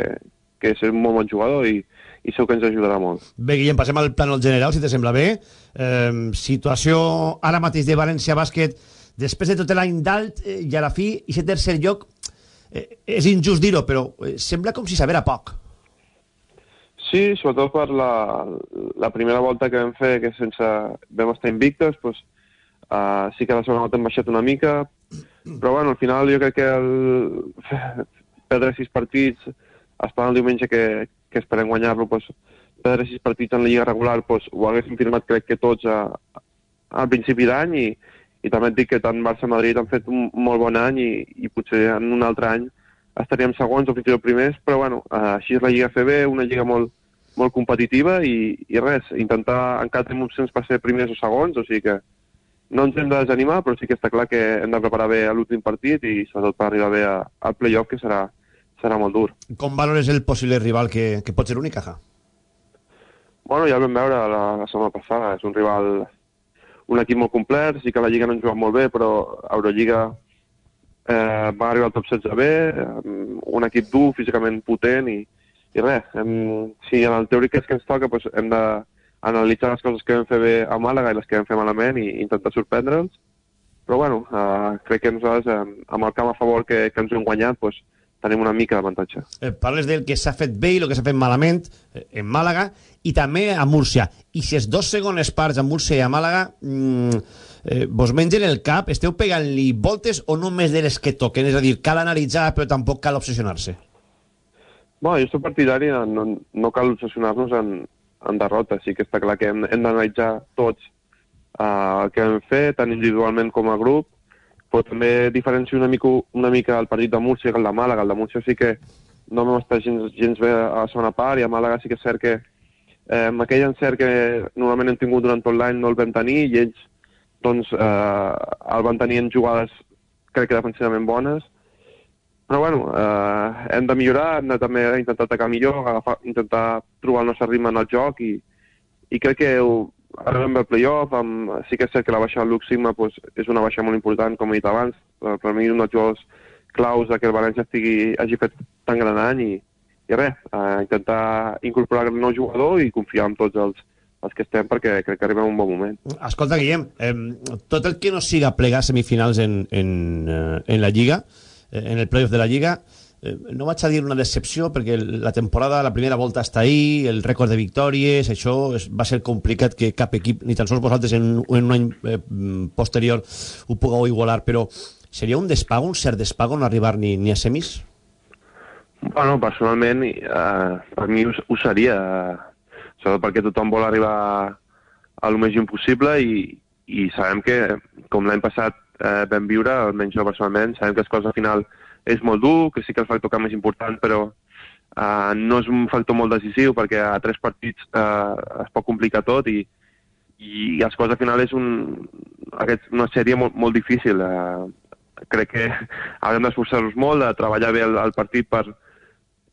que és un molt bon jugador i, i segur que ens ajudarà molt. Bé, Guillem, passem al plànol general, si te sembla bé. Eh, situació ara mateix de València Bàsquet, després de tot l'any dalt eh, i a la fi, i tercer lloc, eh, és injust dir-ho, però eh, sembla com si sabera poc. Sí, sobretot per la, la primera volta que vam fer, que sense vam estar invictes, doncs, uh, sí que la segona volta hem baixat una mica, però bueno, al final jo crec que el, perdre sis partits, esperant el diumenge que, que esperem guanyar-lo, doncs, perdre sis partits en la lliga regular, doncs, ho haguéssim firmat crec que tots a, al principi d'any i, i també et dic que tant Barça i Madrid han fet un molt bon any i, i potser en un altre any estaríem segons o fins i tot primers, però bueno, uh, així és la Lliga FB, una lliga molt, molt competitiva i, i res, intentar, encara tenim opcions per ser primers o segons, o sigui que no ens hem de desanimar, però sí que està clar que hem de preparar bé l'últim partit i sobretot per arribar bé a, al playoff, que serà, serà molt dur. Com valores el possible rival que, que pot ser Unicaja? Bueno, ja el vam veure la, la setmana passada, és un rival, un equip molt complet, sí que la Lliga no ens juga molt bé, però Eurolliga eh, va arribar al top 16 bé, eh, un equip dur, físicament potent i, i res, hem, si en el teòric és que ens toca, doncs hem de analitzar les coses que vam fer bé a Màlaga i les que vam fer malament i intentar sorprendre'ls. Però bueno, eh, crec que nosaltres, eh, amb el camp a favor que, que ens hem guanyat, doncs, tenim una mica d'avantatge. Eh, parles del que s'ha fet bé i el que s'ha fet malament eh, en Màlaga i també a Múrcia. I si els dos segones parts a Múrcia i a Màlaga mm, eh, vos mengen el cap, esteu pegant-li voltes o només de les que toquen? És a dir, cal analitzar però tampoc cal obsessionar-se. Bueno, jo soc partidari, de no, no cal obsessionar-nos en, en derrota. Sí que està clar que hem, hem d'analitzar tots uh, el que hem fet, tant individualment com a grup, però també diferencio una mica, una mica el partit de Múrcia que el de Màlaga. El de Múrcia sí que no vam estar gens, gens bé a la segona part i a Màlaga sí que és cert que eh, amb aquell encert que normalment hem tingut durant tot l'any no el vam tenir i ells doncs eh, el van tenir en jugades crec que defensivament bones però bueno, eh, hem de millorar, hem de també intentar atacar millor, agafar, intentar trobar el nostre ritme en el joc i, i crec que ho, arribem al playoff, amb, sí que és cert que la baixa del Lux Sigma pues, és una baixa molt important, com he dit abans, per, per mi un dels jugadors claus de que el València estigui, hagi fet tan gran any i, i res, eh, intentar incorporar un nou jugador i confiar en tots els, els que estem perquè crec que arribem a un bon moment. Escolta, Guillem, eh, tot el que no siga plegar semifinals en, en, eh, en la Lliga, eh, en el playoff de la Lliga, eh, no vaig a dir una decepció perquè la temporada, la primera volta està ahí, el rècord de victòries, això és, va ser complicat que cap equip, ni tan sols vosaltres en, en un any eh, posterior ho pugueu igualar, però seria un despago, un cert despago no arribar ni, ni a semis? Bueno, personalment, eh, per mi ho, ho seria, eh, sobretot perquè tothom vol arribar a lo més lluny possible i, i sabem que, com l'any passat eh, vam viure, almenys jo personalment, sabem que les coses al final és molt dur, que sí que el factor camp és important, però eh, no és un factor molt decisiu perquè a tres partits eh, es pot complicar tot i, i les coses al final és un, aquest, una sèrie molt, molt difícil. Eh, crec que haurem d'esforçar-nos molt, de treballar bé el, el partit per,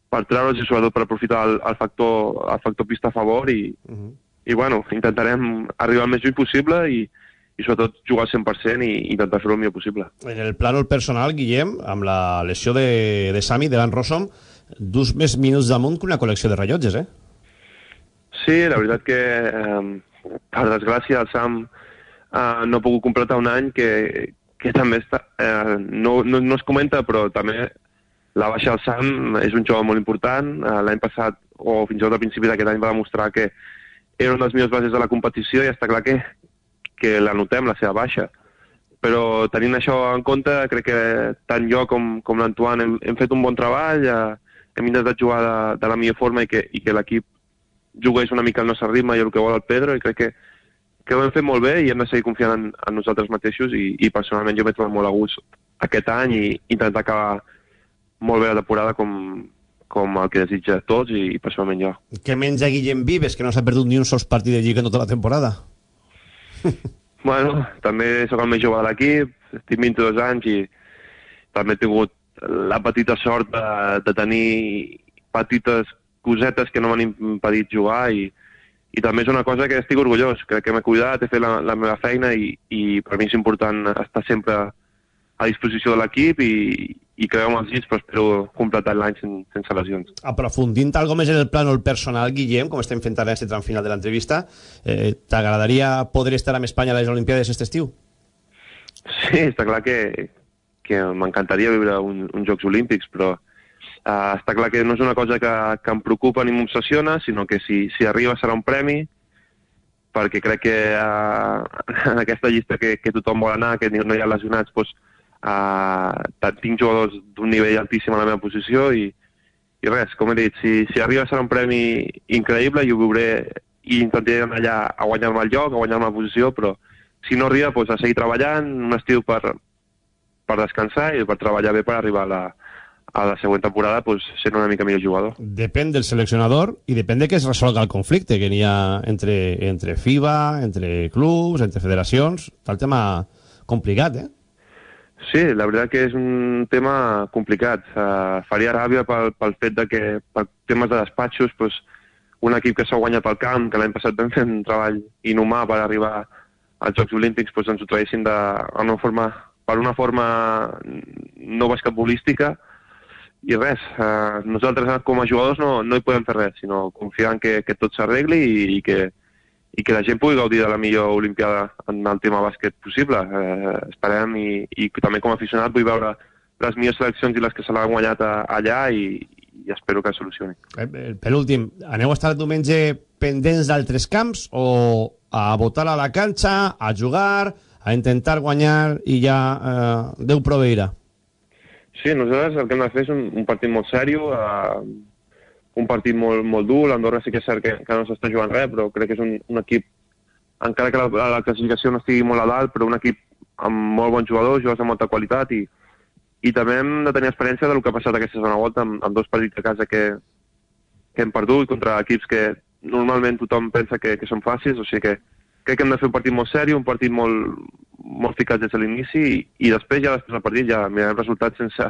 per treure'ls i sobretot per aprofitar el, el, factor, el factor pista a favor i, uh -huh. i bueno, intentarem arribar el més lluny possible i, i sobretot jugar al 100% i intentar fer-ho el millor possible. En el plànol personal, Guillem, amb la lesió de, de Sami, de Van Rossum, dus més minuts damunt que una col·lecció de rellotges, eh? Sí, la veritat que, eh, per desgràcia, el Sam eh, no ha pogut completar un any que, que també està, eh, no, no, no es comenta, però també la baixa del Sam és un jugador molt important. Eh, L'any passat, o fins i tot al principi d'aquest any, va demostrar que era una de les millors bases de la competició i està clar que, que la notem, la seva baixa. Però tenint això en compte, crec que tant jo com, com l'Antoine hem, hem fet un bon treball, eh, hem intentat jugar de, de la millor forma i que, i que l'equip jugués una mica al nostre ritme i el que vol el Pedro, i crec que, que ho hem fet molt bé i hem de seguir confiant en, en nosaltres mateixos i, i personalment jo m'he trobat molt a gust aquest any i intentar acabar molt bé la temporada com, com el que desitja tots i, i personalment jo. Què menja Guillem Vives, que no s'ha perdut ni un sols partit de Lliga en tota la temporada? bueno, també sóc el més jove de l'equip, estic 22 anys i també he tingut la petita sort de, de tenir petites cosetes que no m'han impedit jugar i, i també és una cosa que estic orgullós, crec que m'he cuidat, he fet la, la meva feina i, i per mi és important estar sempre a disposició de l'equip i, i amb els llits, però espero completar l'any sen, sense lesions. Aprofundint algo més en el plànol personal, Guillem, com estem fent ara en aquest tram final de l'entrevista, eh, t'agradaria poder estar amb Espanya a les Olimpiades aquest estiu? Sí, està clar que, que m'encantaria viure un, uns Jocs Olímpics, però uh, està clar que no és una cosa que, que em preocupa ni m'obsessiona, sinó que si, si arriba serà un premi, perquè crec que uh, en aquesta llista que, que tothom vol anar, que no hi ha lesionats, doncs, uh, tinc jugadors d'un nivell altíssim a la meva posició i, i res, com he dit, si, si arriba serà un premi increïble i ho veuré i intentaré anar allà a guanyar-me el lloc, a guanyar-me la posició, però si no arriba, doncs a seguir treballant, un estiu per, per descansar i per treballar bé per arribar a la, a la següent temporada pues, sent una mica millor jugador. Depèn del seleccionador i depèn de que es resolga el conflicte que n'hi ha entre, entre FIBA, entre clubs, entre federacions. El tema complicat, eh? Sí, la veritat que és un tema complicat. Uh, faria ràbia pel, pel fet de que, per temes de despatxos, pues, un equip que s'ha guanyat el camp, que l'any passat vam fer un treball inhumà per arribar als Jocs Olímpics, pues, ens ho traguessin de, una forma, per una forma no basquetbolística, i res, eh, nosaltres com a jugadors no, no hi podem fer res, sinó confiar en que, que tot s'arregli i, i, que, i que la gent pugui gaudir de la millor Olimpiada en el tema bàsquet possible. Eh, esperem i, i també com a aficionat vull veure les millors seleccions i les que se l'han guanyat a, allà i, i espero que es solucioni. Eh, Per últim, aneu a estar el diumenge pendents d'altres camps o a votar a la canxa, a jugar, a intentar guanyar i ja eh, Déu proveirà? Sí, nosaltres el que hem de fer és un, un partit molt sèrio, uh, un partit molt, molt dur. L'Andorra sí que és cert que, que no s'està jugant res, però crec que és un, un equip, encara que la, la classificació no estigui molt a dalt, però un equip amb molt bons jugadors, jugadors de molta qualitat i, i també hem de tenir experiència del que ha passat aquesta segona volta amb, amb dos partits a casa que, que hem perdut contra equips que normalment tothom pensa que, que són fàcils, o sigui que crec que hem de fer un partit molt sèrio, un partit molt, molt ficat des de l'inici i, i després ja després del partit ja mirarem resultats sense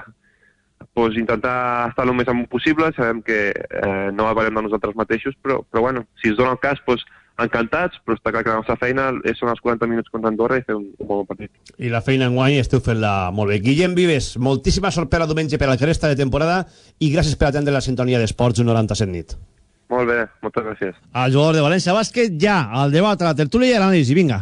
pues, intentar estar el més amunt possible. Sabem que eh, no avalem de nosaltres mateixos, però, però bueno, si es dona el cas, pues, encantats, però està clar que la nostra feina és són els 40 minuts contra Andorra i fer un, un bon partit. I la feina en guany esteu fent-la molt bé. Guillem Vives, moltíssima sort per a diumenge per a la cresta de temporada i gràcies per atendre la sintonia d'Esports 97 nit. Molt bé, moltes gràcies. Al jugador de València Bàsquet, ja, al debat, a la tertúlia i a l'anàlisi. Vinga.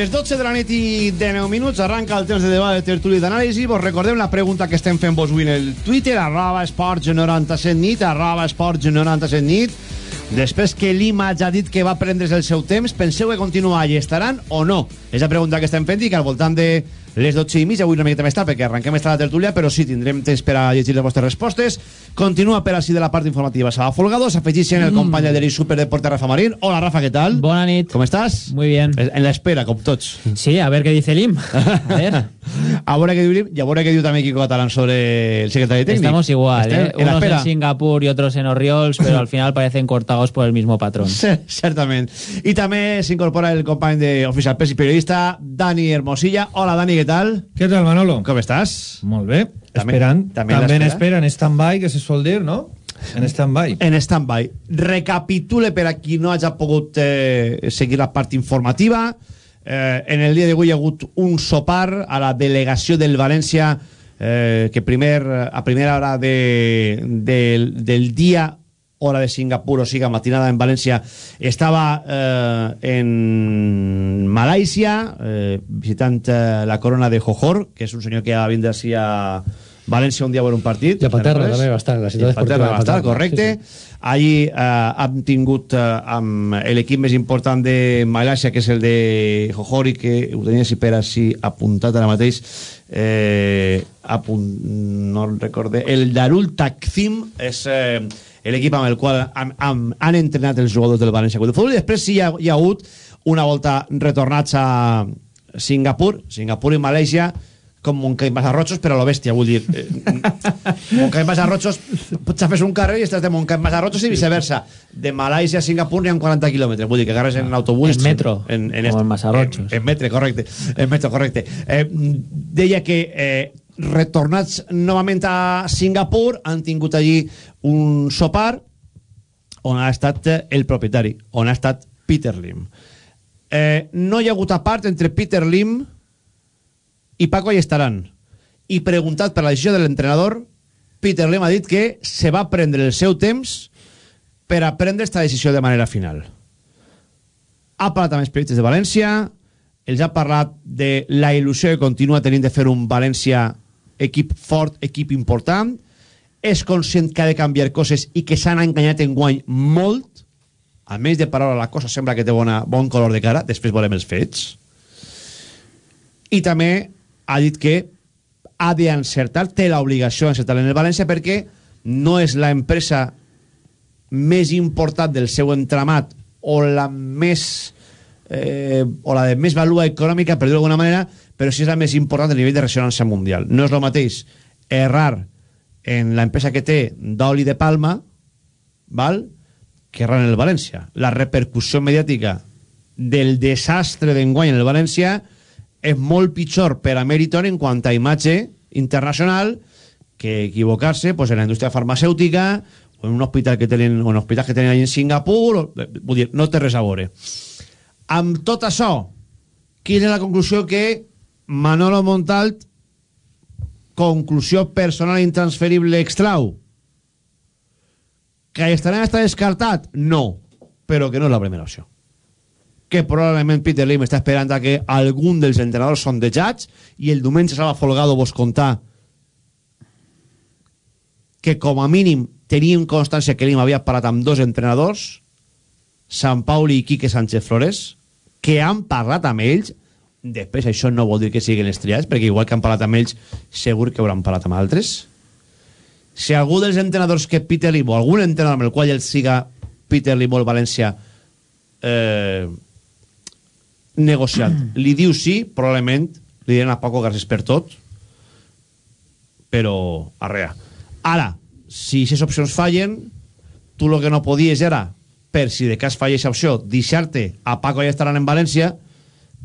Les 12 de la nit i de 9 minuts arranca el temps de debat de tertúlia i d'anàlisi. Vos recordem la pregunta que estem fent vos avui en el Twitter, arroba esports 97 nit, arroba esports 97 nit. Després que l'Ima ja ha dit que va prendre's el seu temps, penseu que continua i estaran o no? És la pregunta que estem fent i que al voltant de les 12 i mitja, avui una miqueta més tard, perquè arrenquem esta la tertúlia, però sí, tindrem temps per a llegir les vostres respostes. Continua per així de la part informativa Saba Folgado, s'afegeix en el Mm. company del Superdeporte Rafa Marín. Hola, Rafa, ¿qué tal? Buena nit. ¿Cómo estás? Muy bien. En la espera, com tots. Sí, a ver qué dice Lim. A ver. A veure què diu l'Im i a veure què diu també Kiko Catalán sobre el secretario técnico. Estamos igual, ¿eh? en Unos espera. en Singapur y otros en Oriols, pero al final parecen cortados por el mismo patrón. Sí, certament. I també s'incorpora el company de Oficial Press i periodista, Dani Hermosilla. Hola, Dani, què tal? Què tal, Manolo? Com estàs? Molt bé. També- Esperant. també També, en també en l'espera? espera, en stand-by, que se sol dir, no? En stand-by. En stand-by. Recapitule per a qui no hagi pogut eh, seguir la part informativa. Eh, en el dia d'avui hi ha hagut un sopar a la delegació del València eh, que primer, a primera hora de, del, del dia hora de Singapur, o sigui, matinada en València, estava eh, en Malàisia, eh, visitant eh, la corona de Johor, que és un senyor que ha vindre així a València un dia a veure un partit. I a Paterna Res. també va estar, la ciutat esportiva de va estar, correcte. sí, Allí eh, hem tingut eh, amb l'equip més important de Malàisia, que és el de Johor, i que ho tenia si per així apuntat ara mateix, eh, apunt, no recorde, el Darul Takzim és eh, l'equip amb el qual han, han, han entrenat els jugadors del València Club de Futbol, i després sí hi ha, hi ha hagut una volta retornats a, Singapur, Singapur i Malèsia com Montcà i Masarrotxos, però a lo bèstia, vull dir. Eh, Montcà i Masarrotxos, xafes un carrer i estàs de Montcà i Masarrotxos i viceversa. De Malàisia a Singapur n'hi ha 40 quilòmetres, vull dir que agarres en autobús... En metro, en, en, com en Masarrotxos. En, en metro, correcte. En metro, correcte. Eh, deia que eh, retornats novament a Singapur han tingut allí un sopar on ha estat el propietari, on ha estat Peter Lim. Eh, no hi ha hagut apart entre Peter Lim i Paco Allestaran. I preguntat per la decisió de l'entrenador, Peter Lim ha dit que se va prendre el seu temps per a prendre esta decisió de manera final. Ha parlat amb els periodistes de València, els ha parlat de la il·lusió que continua tenint de fer un València equip fort, equip important, és conscient que ha de canviar coses i que s'han enganyat en guany molt, a més de paraula la cosa sembla que té bona, bon color de cara, després veurem els fets, i també ha dit que ha d'encertar, té l'obligació d'encertar en el València perquè no és la empresa més important del seu entramat o la més eh, o la de més valua econòmica, per dir-ho d'alguna manera, però sí és la més important a nivell de ressonància mundial. No és el mateix errar en l'empresa que té d'oli de palma, val? que errar en el València. La repercussió mediàtica del desastre d'enguany en el València és molt pitjor per a Meriton en quant a imatge internacional que equivocar-se pues, en la indústria farmacèutica o en un hospital que tenen, o en hospitals que tenen allà en Singapur o, vull dir, no té res a veure amb tot això quina és la conclusió que Manolo Montalt conclusió personal intransferible extrau que estarà està descartat? no, però que no és la primera opció que probablement Peter Lim està esperant a que algun dels entrenadors sondejats i el diumenge Salva Folgado vos contar que com a mínim teníem constància que Lim havia parlat amb dos entrenadors Sant Pauli i Quique Sánchez Flores que han parlat amb ells després això no vol dir que siguin estriats perquè igual que han parlat amb ells segur que hauran parlat amb altres si algú dels entrenadors que Peter o algun entrenador amb el qual ell siga Peter o el València eh, negociat. Li diu sí, probablement li diran a Paco gràcies per tot, però arrea. Ara, si aquestes opcions fallen, tu el que no podies era, per si de cas falla aquesta opció, deixar-te a Paco ja estaran en València,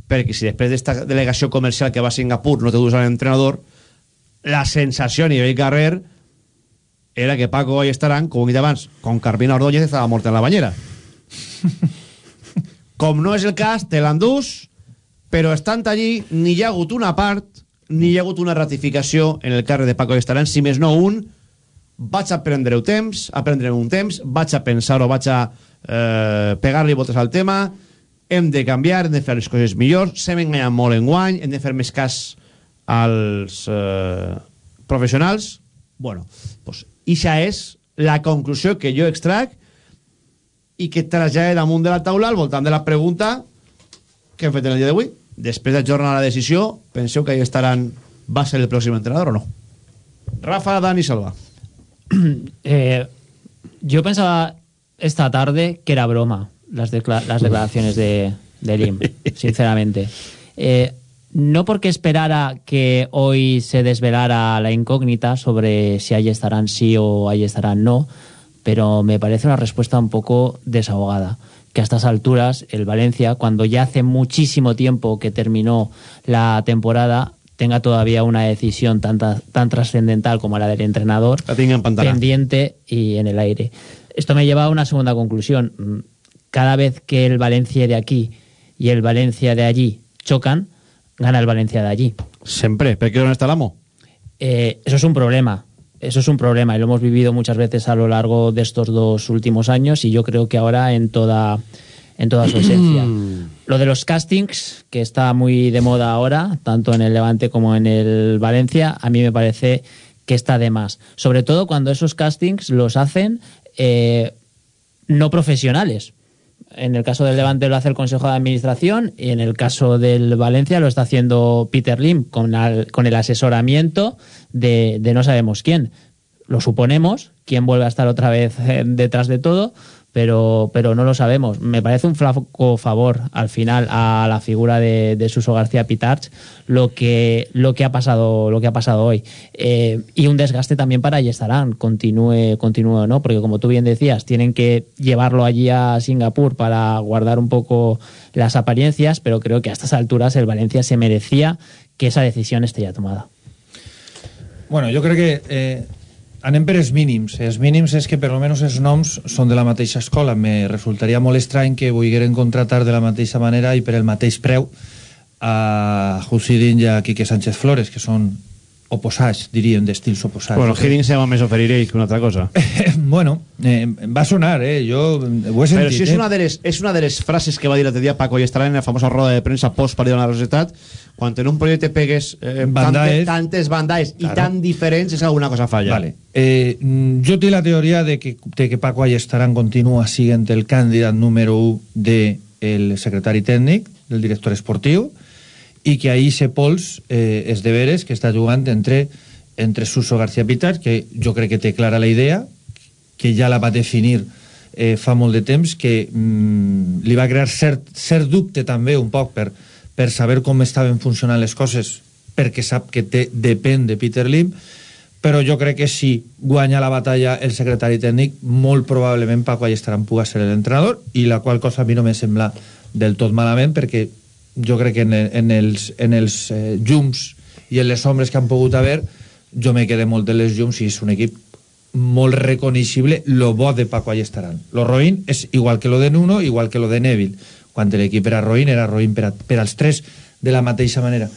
perquè si després d'esta delegació comercial que va a Singapur no te dus a l'entrenador, la sensació a nivell carrer era que Paco ja estaran, com he dit abans, con Carmina Ordóñez estava mort en la banyera. Com no és el cas, te l'endús, però estant allí ni hi ha hagut una part, ni hi ha hagut una ratificació en el carrer de Paco Estaran, si més no un, vaig a prendre temps, a prendre un temps, vaig a pensar o vaig a eh, pegar-li voltes al tema, hem de canviar, hem de fer les coses millors, s'hem enganyat molt en guany, hem de fer més cas als eh, professionals. Bueno, pues, ixa és la conclusió que jo extrac i que trasllada damunt de la taula al voltant de la pregunta que hem fet en el dia d'avui. Després d'ajornar la decisió, penseu que hi estaran va ser el pròxim entrenador o no? Rafa, Dani, Salva. Eh, yo pensaba esta tarde que era broma las, decla- las declaraciones de, de Lim, sinceramente. Eh, no porque esperara que hoy se desvelara la incógnita sobre si ahí estarán sí o ahí estarán no, pero me parece una respuesta un poco desahogada. Que a estas alturas el Valencia, cuando ya hace muchísimo tiempo que terminó la temporada, tenga todavía una decisión tan, ta- tan trascendental como la del entrenador La pendiente y en el aire. Esto me lleva a una segunda conclusión. Cada vez que el Valencia de aquí y el Valencia de allí chocan, gana el Valencia de allí. Siempre, ¿pero dónde está el amo? Eh, eso es un problema. Eso es un problema y lo hemos vivido muchas veces a lo largo de estos dos últimos años y yo creo que ahora en toda, en toda su esencia. Lo de los castings, que está muy de moda ahora, tanto en el Levante como en el Valencia, a mí me parece que está de más. Sobre todo cuando esos castings los hacen eh, no profesionales. En el caso del Levante lo hace el Consejo de Administración y en el caso del Valencia lo está haciendo Peter Lim con, al- con el asesoramiento de, no sabemos quién. Lo suponemos, quién vuelve a estar otra vez eh, detrás de todo, pero, pero no lo sabemos. Me parece un flaco favor al final a la figura de, Suso García Pitarch lo que, lo que ha pasado lo que ha pasado hoy. Eh, y un desgaste también para Yestarán, continúe, continúe o no, porque como tú bien decías, tienen que llevarlo allí a Singapur para guardar un poco las apariencias, pero creo que a estas alturas el Valencia se merecía que esa decisión esté ya tomada. Bueno, jo crec que eh, anem per els mínims. Els mínims és que per almenys els noms són de la mateixa escola. Me resultaria molt estrany que volgueren contratar de la mateixa manera i per el mateix preu a Husidin i a Quique Sánchez Flores, que són oposats, diríem, d'estils oposats. Bueno, Hiddink se va més oferir ell que una altra cosa. bueno, eh, va sonar, eh? Jo ho he sentit. Però si és eh? una, de les, és una de les frases que va dir l'altre dia Paco i Estrada en la famosa roda de premsa post-parida de la Societat, quan en un projecte pegues eh, Bandaes. tantes, tantes bandaes i Claro. tan diferents, és alguna cosa falla. Vale. Eh, mm, jo tinc la teoria de que, de que Paco Ayestarán continua sent el candidat número 1 del secretari tècnic, del director esportiu, i que ahir se pols eh, els deberes que està jugant entre, entre Suso García Pitar, que jo crec que té clara la idea, que ja la va definir eh, fa molt de temps, que mm, li va crear cert, cert dubte també un poc per, per saber com estaven funcionant les coses, perquè sap que té, depèn de Peter Lim, però jo crec que si guanya la batalla el secretari tècnic, molt probablement Paco Allestaran puga ser l'entrenador, i la qual cosa a mi no me sembla del tot malament, perquè jo crec que en, en els, en els eh, llums i en les ombres que han pogut haver, jo me quedé molt en les llums i és un equip molt reconeixible lo bo de Paco Allestaran. Lo Roïn és igual que lo de Nuno, igual que lo de Neville. Quan l'equip era Roïn, era Roïn per, a, per als tres de la mateixa manera.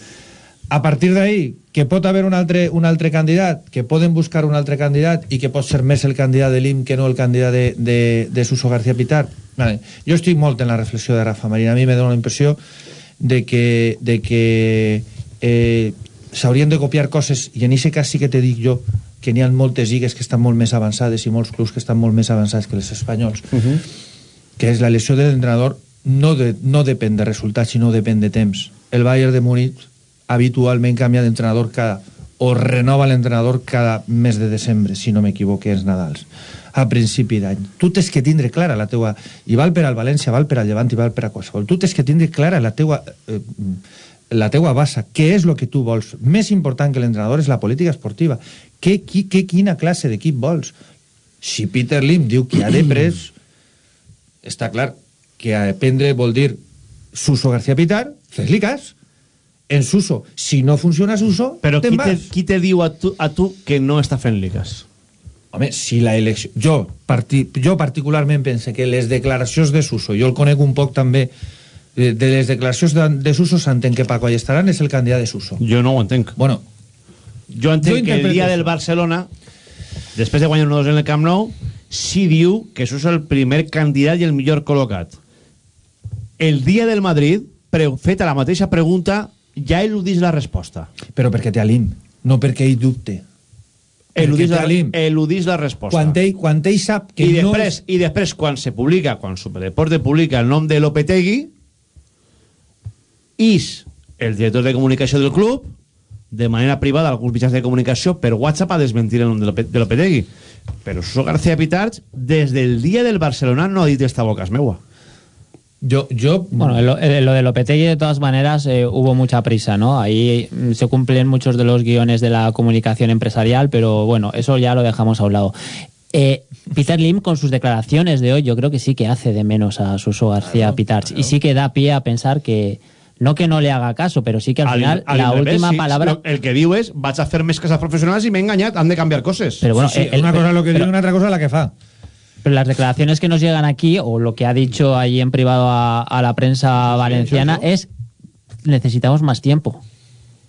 A partir d'ahí, que pot haver un altre, un altre candidat, que poden buscar un altre candidat i que pot ser més el candidat de l'IM que no el candidat de, de, de Suso García Pitar. Vale. Jo estic molt en la reflexió de Rafa Marín. A mi me dona la impressió de que, de que eh, s'haurien de copiar coses i en aquest cas sí que te dic jo que n'hi ha moltes lligues que estan molt més avançades i molts clubs que estan molt més avançats que els espanyols Uh -huh. que és la lesió de l'entrenador no, de, no depèn de resultats sinó depèn de temps el Bayern de Múnich habitualment canvia d'entrenador cada o renova l'entrenador cada mes de desembre si no m'equivoque els Nadals a principi d'any. Tu tens que tindre clara la teua... I val per al València, val per al Llevant i val per a qualsevol. Tu tens que tindre clara la teua... Eh, la teua base, què és el que tu vols més important que l'entrenador és la política esportiva què, qui, què, quina classe d'equip vols si Peter Lim diu que ha de pres està clar que aprendre vol dir Suso García Pitar fes-li cas en Suso, si no funciona Suso Però te'n qui te, vas qui te diu a tu, a tu que no està fent-li cas? Home, si la elecció... Jo, parti... jo particularment pense que les declaracions de Suso, jo el conec un poc també, eh, de les declaracions de, de Suso s'entén que Paco Allestaran és el candidat de Suso. Jo no ho entenc. Bueno, jo entenc jo que el dia del Barcelona, després de guanyar 1-2 en el Camp Nou, sí diu que això és el primer candidat i el millor col·locat. El dia del Madrid, feta la mateixa pregunta, ja eludís la resposta. Però perquè té Alim, no perquè ell dubte. Eludís la, eludís la resposta. Quan ell, quan ell sap que I no... després, I després, quan se publica, quan Superdeporte publica el nom de Lopetegui, és el director de comunicació del club, de manera privada, alguns mitjans de comunicació, per WhatsApp a desmentir el nom de Lopetegui. Però Suso García Pitarch, des del dia del Barcelona, no ha dit esta boca és meua. Yo, yo... Bueno, lo, eh, lo de Lopetegui, de todas maneras, eh, hubo mucha prisa, ¿no? Ahí mm, se cumplen muchos de los guiones de la comunicación empresarial, pero bueno, eso ya lo dejamos a un lado. Eh, Peter Lim, con sus declaraciones de hoy, yo creo que sí que hace de menos a Suso García Pitarch y sí que da pie a pensar que, no que no le haga caso, pero sí que al, final al la revés, última sí, palabra... lo- El que diu és, vaig a fer més coses professionals i m'he enganyat, han de canviar coses. Pero bueno, Sí, sí, eh, el- una cosa es lo que pero- digo, una otra cosa es la que fa. Pero las declaraciones que nos llegan aquí, o lo que ha dicho ahí en privado a, a la prensa valenciana, es necesitamos más tiempo.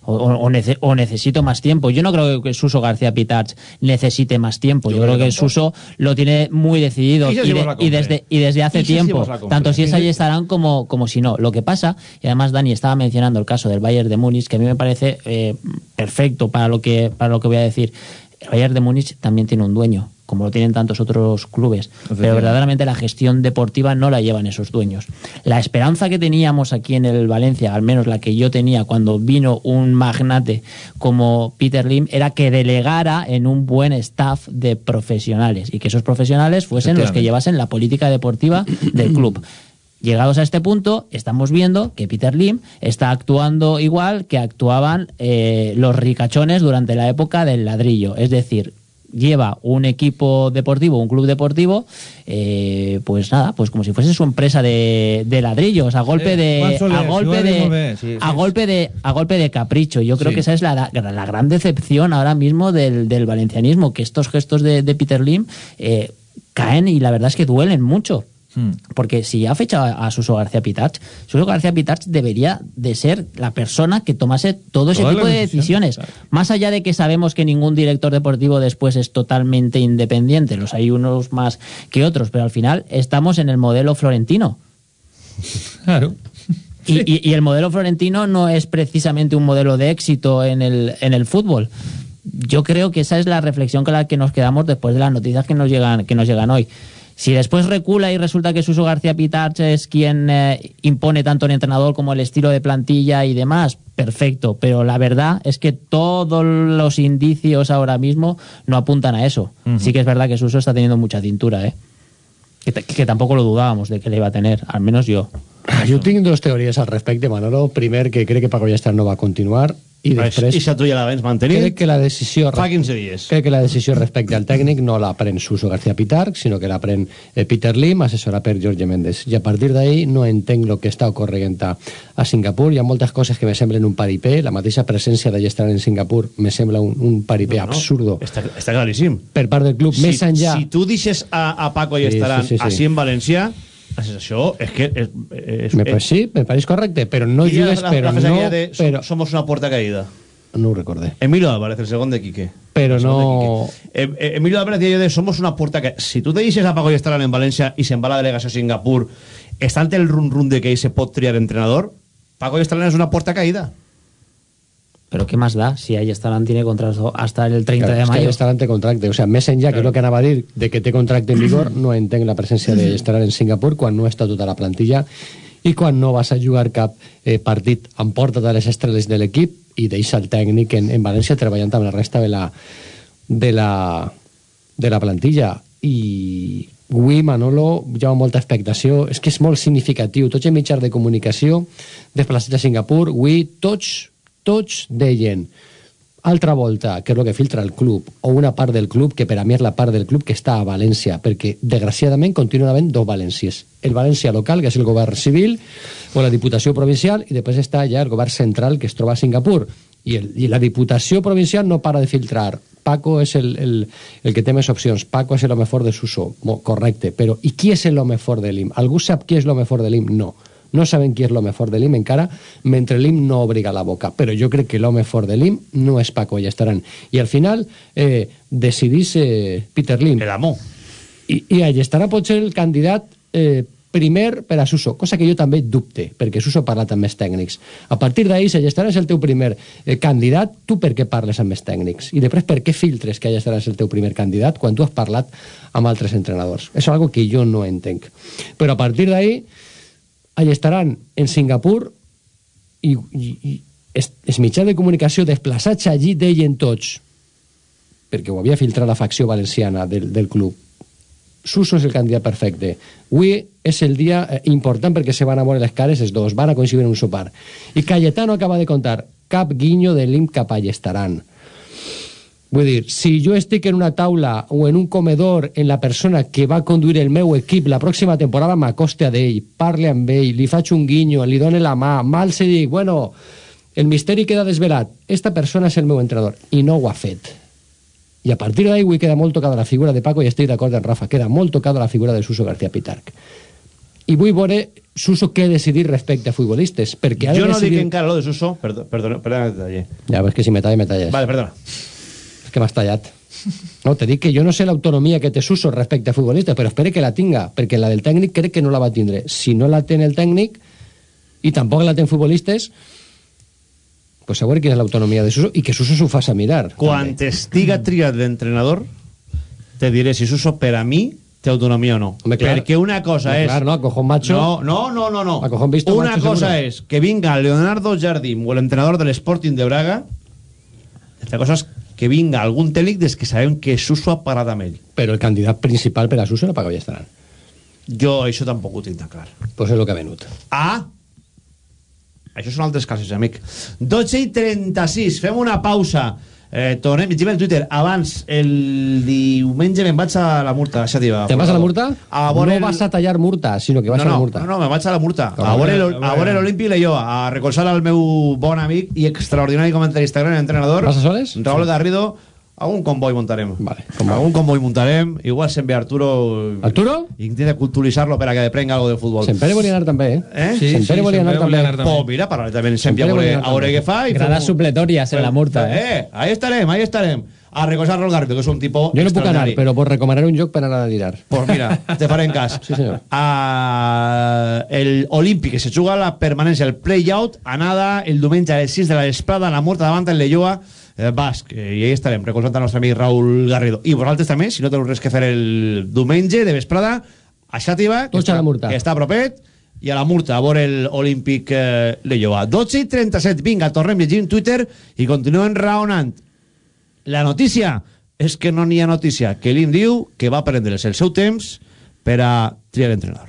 O, o- nece- o necesito más tiempo. Yo no creo que Suso García Pitarch necesite más tiempo. Yo, Yo creo creo que. Suso lo tiene muy decidido Y de- desde, y desde hace tiempo. tanto si es ahí estarán como, como si no. Lo que pasa, y además Dani estaba mencionando el caso del Bayern de Múnich, que a mí me parece eh, perfecto para lo, que, para lo que voy a decir. El Bayern de Múnich también tiene un dueño como lo tienen tantos otros clubes. Pero verdaderamente la gestión deportiva no la llevan esos dueños. La esperanza que teníamos aquí en el Valencia, al menos la que yo tenía cuando vino un magnate como Peter Lim, era que delegara en un buen staff de profesionales y que esos profesionales fuesen los que llevasen la política deportiva del club. Llegados a este punto, estamos viendo que Peter Lim está actuando igual que actuaban eh, los ricachones durante la época del ladrillo. Es decir, lleva un equipo deportivo, un club deportivo, eh, pues nada, pues como si fuese su empresa de, de ladrillos, a golpe Eh, de, a golpe de sí, a golpe de, a golpe de capricho. Yo creo Sí. que esa es la gran decepción ahora mismo del, del valencianismo, que estos gestos de, de Peter Lim eh, caen y la verdad es que duelen mucho. Hmm. Porque si ha fechado a Suso García Pitarch, Suso García Pitarch debería de ser la persona que tomase todo ese tipo de decisiones. Más allá de que sabemos que ningún director deportivo después es totalmente independiente, los hay unos más que otros, pero al final estamos en el modelo florentino. Claro. Y, y- y el modelo florentino no es precisamente un modelo de éxito en el, en el fútbol. Yo creo que esa es la reflexión con la que nos quedamos después de las noticias que nos llegan, que nos llegan hoy. Si después recula y resulta que Suso García Pitarch es quien eh, impone tanto el entrenador como el estilo de plantilla y demás, perfecto. Pero la verdad es que todos los indicios ahora mismo no apuntan a eso. Sí que es verdad que Suso está teniendo mucha cintura, ¿eh? Que, tampoco lo dudábamos de que le iba a tener, al menos yo. Ah, Jo tinc dues teories al respecte, Manolo. Primer, que crec que Paco Llestar no va a continuar. I després... I si tu ja l'abans mantenir? Crec que la decisió... Fa 15 dies. Crec que la decisió respecte al tècnic no la pren Suso García Pitarch, sinó que la pren eh, Peter Lim, assessorat per Jorge Méndez. I a partir d'ahí no entenc el que està ocorrent a, a Singapur. Hi ha moltes coses que me semblen un paripé. La mateixa presència de Llestar en Singapur me sembla un, un paripé No, no. absurdo Està, està claríssim. per part del club. Si, Més enllà... si tu deixes a, a Paco i Sí, estaran sí, sí, sí. així en Valencià, això és que... És, és, Me, pues sí, me pareix correcte, però no jugues, la, però la no... de, Però, somos una puerta caída. no ho recordé. Emilio Álvarez, el segon de Quique. El de no... Quique. Eh, eh, Emilio Álvarez deia de somos una puerta que si tu te deixes a Paco i estaran en València i se'n va la delegació a Singapur estant el run-run de que ell se pot triar entrenador Paco i estaran és una puerta caída Pero ¿qué más da si ahí estarán tiene contrato hasta el 30 Claro, de és que mayo? Estaran té contracte. O sea, més enllà, que és el que anava a dir, de que té contracte en vigor, no entenc la presència de Estaran en Singapur quan no està tota la plantilla i quan no vas a jugar cap eh, partit amb porta de les estrelles de l'equip i deixa el tècnic en, en València treballant amb la resta de la, de la, de la plantilla. I avui, Manolo, hi ha molta expectació. És que és molt significatiu. Tots els mitjans de comunicació desplaçats a Singapur, avui tots, tots deien altra volta, que és el que filtra el club, o una part del club, que per a mi és la part del club que està a València, perquè desgraciadament continuen havent dos Valències. El València local, que és el govern civil, o la Diputació Provincial, i després està ja el govern central, que es troba a Singapur. I, el, i la Diputació Provincial no para de filtrar. Paco és el, el, el que té més opcions. Paco és el home fort de Suso. Correcte. Però i qui és el home fort de l'IM? Algú sap qui és l'home fort de l'IM? No. No saben qui és l'home fort de l'IM encara, mentre l'IM no obriga la boca. Però jo crec que l'home fort de l'IM no és Paco Allestaran. I al final eh, decidís eh, Peter Lim. L'amo. I, I Allestarà pot ser el candidat eh, primer per a Suso, cosa que jo també dubte, perquè Suso ha parlat amb més tècnics. A partir d'ahí, si Allestarà és el teu primer eh, candidat, tu per què parles amb més tècnics? I després, per què filtres que Allestarà és el teu primer candidat quan tu has parlat amb altres entrenadors? És algo que jo no entenc. Però a partir d'ahí, allà estaran en Singapur i, i, i els, els mitjans de comunicació desplaçats allí deien tots perquè ho havia filtrat la facció valenciana del, del club. Suso és el candidat perfecte. Avui és el dia eh, important perquè se van a veure les cares els dos, van a coincidir en un sopar. I Cayetano acaba de contar cap guinyo de l'IM cap allà estaran Vull dir, si jo estic en una taula o en un comedor en la persona que va conduir el meu equip la pròxima temporada m'acoste a d'ell, parle amb ell, li faig un guinyo, li done la mà, mal se dic, bueno, el misteri queda desvelat, esta persona és el meu entrenador, i no ho ha fet. I a partir avui queda molt tocada la figura de Paco i estic d'acord amb Rafa, queda molt tocada la figura de Suso García Pitarc. I vull veure Suso què decidir respecte a futbolistes, perquè ha de Jo no decidir... dic encara lo de Suso, perdona, perdona te talle. Ja, ves que si me talles, me talles. Vale, perdona. És que m'has tallat. No, te dic que jo no sé l'autonomia que té Suso respecte a futbolistes, però espere que la tinga, perquè la del tècnic crec que no la va tindre. Si no la té el tècnic i tampoc la té en futbolistes, pues a veure quina és l'autonomia de Suso i que Suso s'ho faci mirar. Quan estiga triat l'entrenador, te diré si Suso per a mi té autonomia o no. Home, clar. Perquè una cosa Home, és... clar, no, a cojón macho- No, no, no, no. no. A cojón visto una macho, cosa seguro. és que vinga Leonardo Jardim o l'entrenador de l'Sporting de Braga altra cosa és que vinga algun tècnic des que sabem que Suso ha parat amb ell. Però el candidat principal per a Suso era Paco Estaran. Jo això tampoc ho tinc tan clar. Pues és el que ha venut. Ah! Això són altres casos, amic. 12 i 36, fem una pausa. Eh, tornem, llegim el Twitter. Abans, el diumenge me'n vaig a la Murta, va. Te vas a la Murta? A no el- vas a tallar Murta, sinó que vas no, a la no, Murta. No, no, me'n vaig a la Murta. A veure, el, a a veure l'Olímpic Leioa, a recolzar al meu bon amic i extraordinari comentarista, gran entrenador. Vas a soles? Raúl Garrido. Algun comboi muntarem. Vale, Algun comboi muntarem. Igual s'envia Arturo... Arturo? Intenta culturitzar-lo per a que prenga algo del futbol. Sempere volia anar també, eh? Eh? Sí, Sempere volia anar també. Pues mira, para també en Sempia, Sempere a veure, a veure també. què fa. i Gradas fem supletorias en la Murta, eh? Eh, ahí estarem, ahí estarem. A recolzar Raúl Garrido, que és un tipo Jo no puc anar, però vos recomanaré un lloc per anar a dinar. Pues mira, te farem cas. Sí, senyor. A el Olímpic, que se juga la permanència, el play-out, anada el diumenge a les 6 de la vesprada, a la Murta davant el Leioa eh, Basc. Eh, I ahí estarem, recolzant el nostre amic Raúl Garrido. I vosaltres també, si no teniu res que fer el diumenge de vesprada, a Xàtiva, que, Tots a està- Murta. que està a propet, i a la Murta, a veure el Olímpic eh, Leioa. 12 i 37, vinga, tornem llegint Twitter i continuem raonant. La notícia és que no n'hi ha notícia, que l'IM diu que va prendre's el seu temps per a triar entrenador.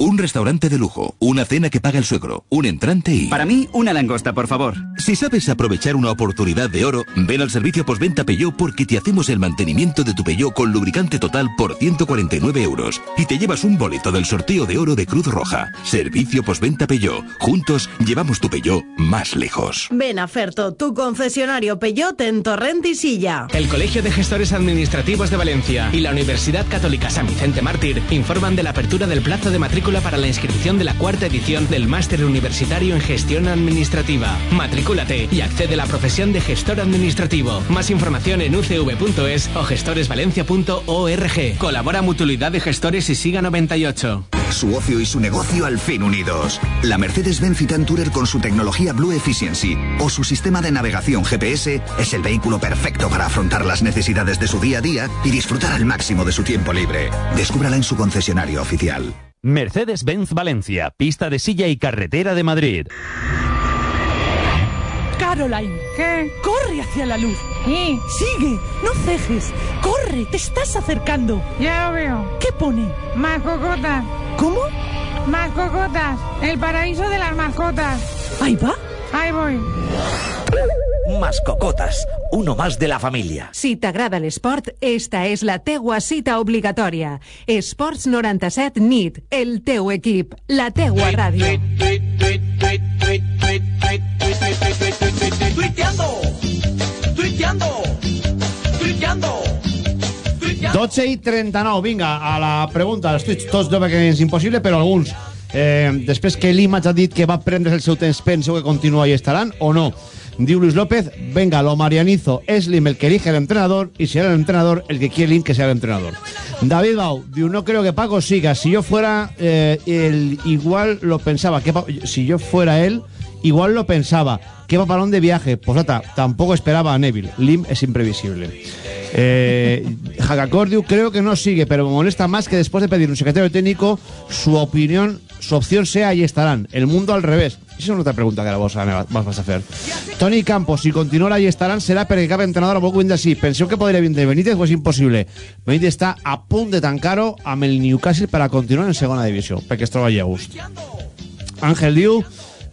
Un restaurante de lujo, una cena que paga el suegro, un entrante y... Para mí, una langosta, por favor. Si sabes aprovechar una oportunidad de oro, ven al servicio postventa Peugeot porque te hacemos el mantenimiento de tu Peugeot con lubricante total por 149 euros y te llevas un boleto del sorteo de oro de Cruz Roja. Servicio postventa Peugeot. Juntos llevamos tu Peugeot más lejos. Ven a Ferto, tu concesionario Peugeot en Torrent y Silla. El Colegio de Gestores Administrativos de Valencia y la Universidad Católica San Vicente Mártir informan de la apertura del plazo de matrícula para la inscripción de la cuarta edición del Máster Universitario en Gestión Administrativa. Matrículate y accede a la profesión de gestor administrativo. Más información en ucv.es o gestoresvalencia.org. Colabora Mutualidad de Gestores y Siga 98. Su ocio y su negocio al fin unidos. La Mercedes-Benz Citan con su tecnología Blue Efficiency o su sistema de navegación GPS es el vehículo perfecto para afrontar las necesidades de su día a día y disfrutar al máximo de su tiempo libre. Descúbrala en su concesionario oficial. Mercedes-Benz Valencia, pista de silla y carretera de Madrid. Caroline, ¿qué? Corre hacia la luz. ¿Eh? Sigue, no cejes. Corre, te estás acercando. Ya lo veo. ¿Qué pone? Más cocotas. ¿Cómo? Más cocotas. El paraíso de las mascotas. Ahí va. Ahí voy. Mascocotas, uno más de la familia. Si t'agrada l'esport, esta és la teua cita obligatòria. Esports 97 NIT, el teu equip, la teua ràdio. Tuiteando, tuiteando, tuiteando. 12 i 39, vinga, a la pregunta dels tuits, tots no perquè és impossible, però alguns. Eh, després que l'Image ha dit que va prendre el seu temps, penseu que continua i estaran o no? Diu Luis López, venga, lo marianizo, es Lim el que elige el entrenador y será el entrenador el que quiere Lim que sea el entrenador. David Bau, diu, no creo que Paco siga, si yo fuera eh, el, igual lo pensaba, que si yo fuera él, igual lo pensaba, qué papalón de viaje, pues ata, tampoco esperaba a Neville, Lim es imprevisible. Eh, Hagacordiu creo que no sigue, pero me molesta más que después de pedir un secretario técnico, su opinión, su opción sea ahí estarán. El mundo al revés. Esa es otra pregunta que ahora vos, vas a hacer. Tony Campos, si continua ahí estarán, será perquè cap entrenador a poc així. Penseu que podria vindre Benítez o és impossible? Benítez està a punt de tancar-ho amb el Newcastle per a continuar en segona divisió, perquè es troba a gust. Ángel diu,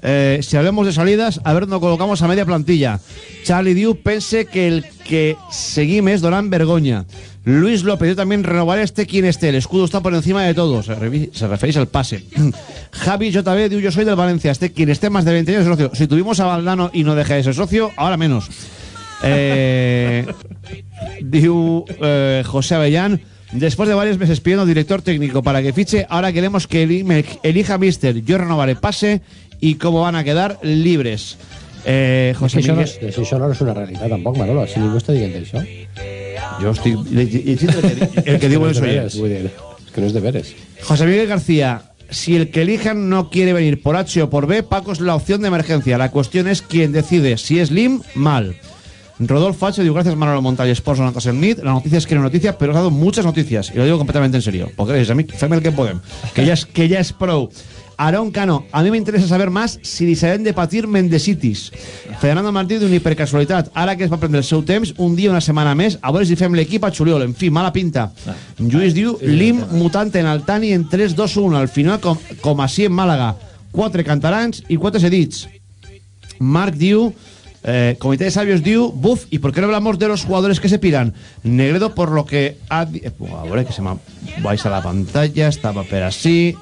eh, si hablemos de salidas, a ver, no colocamos a media plantilla. Charlie diu, pense que el que seguim es Dorán Vergoña. Luis López, yo también renovaré este quien esté. El escudo está por encima de todo. Se, referís al pase. Javi JB yo soy del Valencia. Este quien esté más de 20 años es socio. Si tuvimos a Valdano y no deja de ser socio, ahora menos. Eh, diu eh, José Avellán, después de varios meses pidiendo director técnico para que fiche, ahora queremos que elija Mister. Yo renovaré pase y cómo van a quedar libres. Eh, José no, Miguel... això no és una realitat, tampoc, Manolo. Si ningú està dient això. Estic llegint el que, diuen els oients. Vull dir, és que no és de veres. José Miguel García, si el que elijan no quiere venir por H o por B, Paco es la opción de emergencia. La cuestión es quién decide. Si es Lim, mal. Rodolfo H. digo, gracias Manolo Montal y Sports Sonatas en NIT. La noticia es que no es noticia, pero has dado muchas noticias. Y lo digo completamente en serio. Porque gracias a mí, el que podem. Que ya es, que ya es pro. Aarón Cano, a mí me interesa saber más si deixarem de patir mendesitis. Fernando Martí d'una hipercasualitat. Ara que es va prendre el seu temps, un dia, una setmana més, a veure si fem l'equip a Xuliol. En fi, mala pinta. Lluís diu, Lim mutant en Altani en 3-2-1. Al final, com, com així en Màlaga. Quatre cantarans i quatre cedits. Marc diu, eh, Comité de Sabios diu, buf, ¿y por qué no hablamos de los jugadores que se piran? Negredo, por lo que ha... eh, pues, a ver, que se me vais a la pantalla, estaba per así...